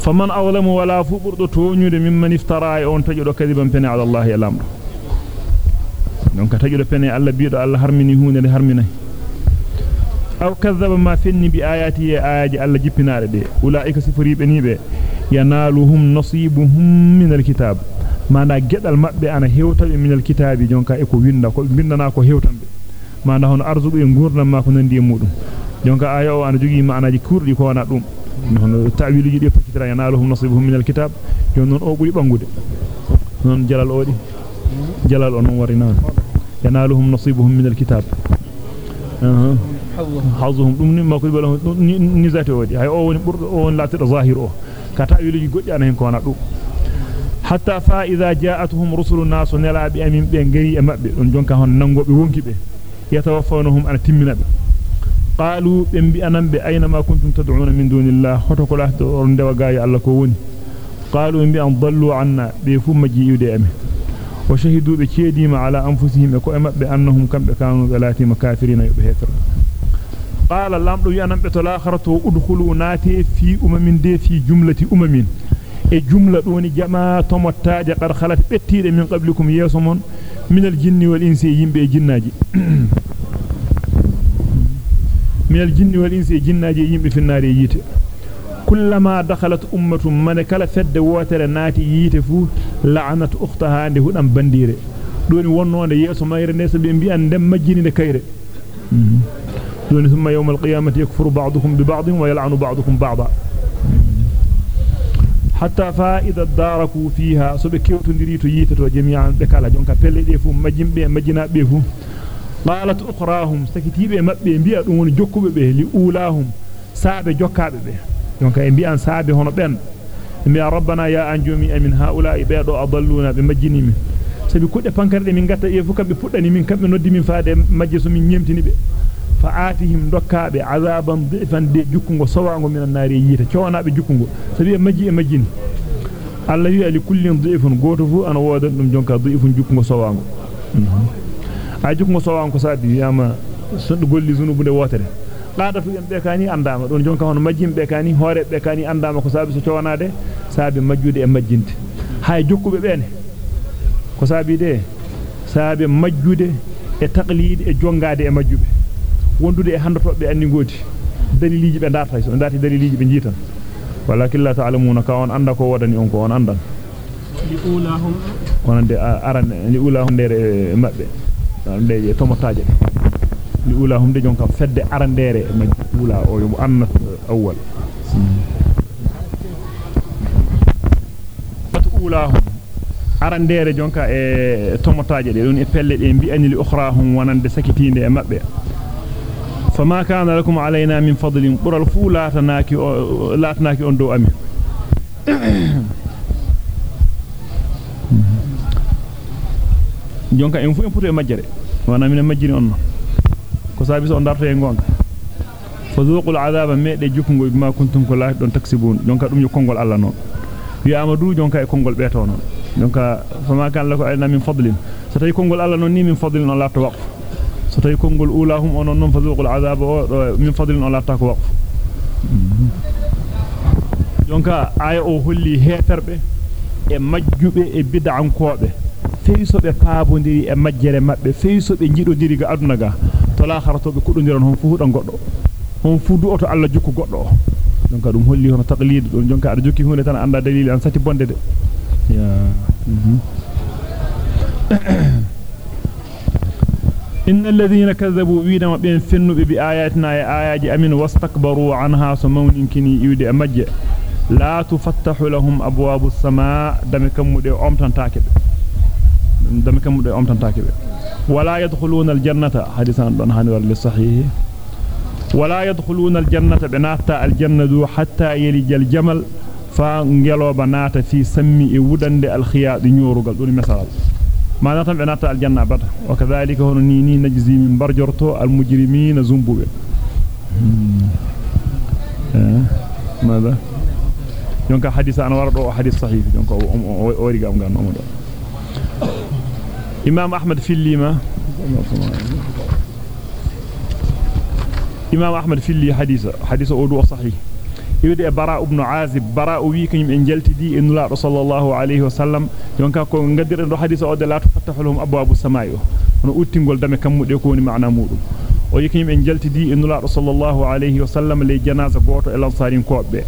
S1: فمن أظلم ولا فبرد تونيود من افترى أن تجد كذبا بني على الله الأمر. لأنك تجد بني ألا بيض ألا هرمني هون لهرمني أو كذب ما فني بآياتي آيات ألا جبنا لدي أولئك سفري بني بي ينالهم نصيبهم من الكتاب. ما نا جد المأبي أنا هوتا من الكتاب جونك إكو ويندا ويندا ناكو هوتا ما نهون أرزق ينغورنا ما كنن دي مودم jonka aya o ana jogi maanaji kurdi ko wana dum hono ta'wiluji de fakitira yanaluhum nasibuhum min alkitab jon non o buri bangude non jalal odi jalal on wari nan yanaluhum nasibuhum min alkitab hazuhum dum ni mako bala ni zati odi hay o woni burdo o won latido zahir o ka ta'wiluji goddi ana hen ko wana dum hatta fa idha ja'atuhum rusulun nas nalabi amin be ngari e mabbe don jonka hon nangobe wonkibe yatawaffawnahum ana timminabe dewa gaay alla ko woni qalu bi an dallu anna be fu maji yude ami wa shahidu be ceedima ala anfusihim ko e mabbe annahum kambe kanu galati makafirina yube hefer qala lamdo wi anam be to lakharatu udkhulu nati fi umamin de fi jumlati umamin e jumla doni jama tomottaaje qad khalat bettide min qablikum yasumon min al jinni wal insi من الجن والإنس جناجي يمبي في النار ييت. كلما دخلت أمة من كلا فد واتر ناتي ييت فو لعنت أختها عند هدام بنديرة دوني ونوان يسو ما يرنيس بينبي أن دم مجيني كير دوني ثم يوم القيامة يكفر بعضكم ببعض ويلعن بعضكم بعضا. حتى فائدة داركوا فيها ندريتو ييتتو جميعا بكالا جونكا. بيلي دي فو مجين بي مجينا بي فو. Qalat ukhrahum sakitibe mabbe bi'a dum woni jokkube be li ulahum saabe jokkaabe be donc e bi'an saabe hono ben mi rabbana ya anjumi amin haula'i be do adalluna be majjini min sabi kudde pankarde min gatta e fu kambe puddani min kambe noddi min faade majje so min nyemtini be fa atihim dokkaabe azaban dhifan de jukkungo sowango minan naari yita coonaabe jukkungo sabi e majji e majjini Allah wi ali kullin dhifun goto fu ana wodan dum jonka dhifun jukkungo sowango haaju ko sowan ko sabi yama sundu golli zunubu de wotere qaada fu yambe kani andama don jonka hono majjimbe kani hoore be kani andama ko sabi so cowanade sabi majjude e majjinte hay jokkube bene ko sabi de sabi majjude e taqlid e jongade e majjube wondude e handotobbe andi ngodi daliliji be darta so ndati daliliji be jitan walakin la ta'lamuna ka on anda ko wodani on ko on andan
S2: li ulahum
S1: wonande aran li ulahum dere mabbe nde tomotaje ni ula humde jonka fedde arandere ma ula o yo anna awwal pat ula arandere jonka e tomotaje de don e pelle de bi anil ukhrahum wonande sakitinde e mabbe fama kana lakum alaina min fadlin qural fu latanaki latanaki on do ami jonka en fu en puto e majjere wana min majjiri on ko sabi so darto e gonga fazuqul azaba mede jukungo bima kuntum ko laati don taksibun jonka dum yo kongol alla non wi amadu jonka e kongol beto non jonka fama kan lako ayna min fadlin so tay kongol alla non ni min fadlin on laata waqf so tay kongol ulahum onon non fazuqul azaba min fadlin on laata ko waqf jonka aya o holli heferbe e majjube e bid'ankobe feyso be paabondiri e majjere mabbe feyso be jidodiri ga aduna ga to la kharatobe kudondiran hon fu hudan goddo hon fu du oto alla jukku goddo donc dum holli hono taqlid don jonka ada jukki hunde tan anda dalili an sati bonde de ya إن الذين كذبوا بنا وبين فنوا بآياتنا آيات أمين واستكبروا عنها سمون كني يودي أمجي لا تفتح لهم أبواب السماء دمكم مدي أمتن تاكب دم كم أم تنتاكبه ولا يدخلون الجنة حديثاً عن هاني والصحيح ولا يدخلون الجنة بنات الجنة حتى يلج الجمل فانجلوا بنات في سمي ودن الخياط نيورو قال دوني مثال ما نتم بنات الجنة بعد وكذلك هون نيني نجزي من برجرتو المجرمين زنبوب ماذا يونك حديث أنا ورد حديث صحيح يونك أوريقا أمغان أمغان إمام أحمد في الليمة. إمام أحمد في اللي حديث حديث أودو صحيح. يودي براء ابن عازب. براء ويكم إن جلتدي إن الله صلى الله عليه وسلم. يونكا كو نغدير دو حديث أود لا تفتح لهم أبواب السماء. hono uttingol dame kammude ko woni maana mudum o yikim en jaltidi innula sallallahu alayhi wa sallam le janaza goto e lansarin kobe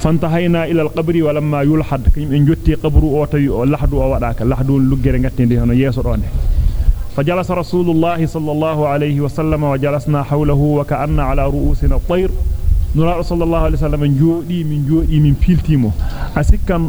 S1: فانتهينا إلى القبر ولما يلحد. كيم إن جوتي قبر أو تي أو لحد أو وداك لحد لوغري غاتيندي هنا. ييسو دون فجلس رسول الله صلى الله عليه وسلم وجلسنا حوله وكأن على رؤوسنا الطير. نرى صلى الله عليه وسلم جودي من جودي من فيلتيمو. أسكن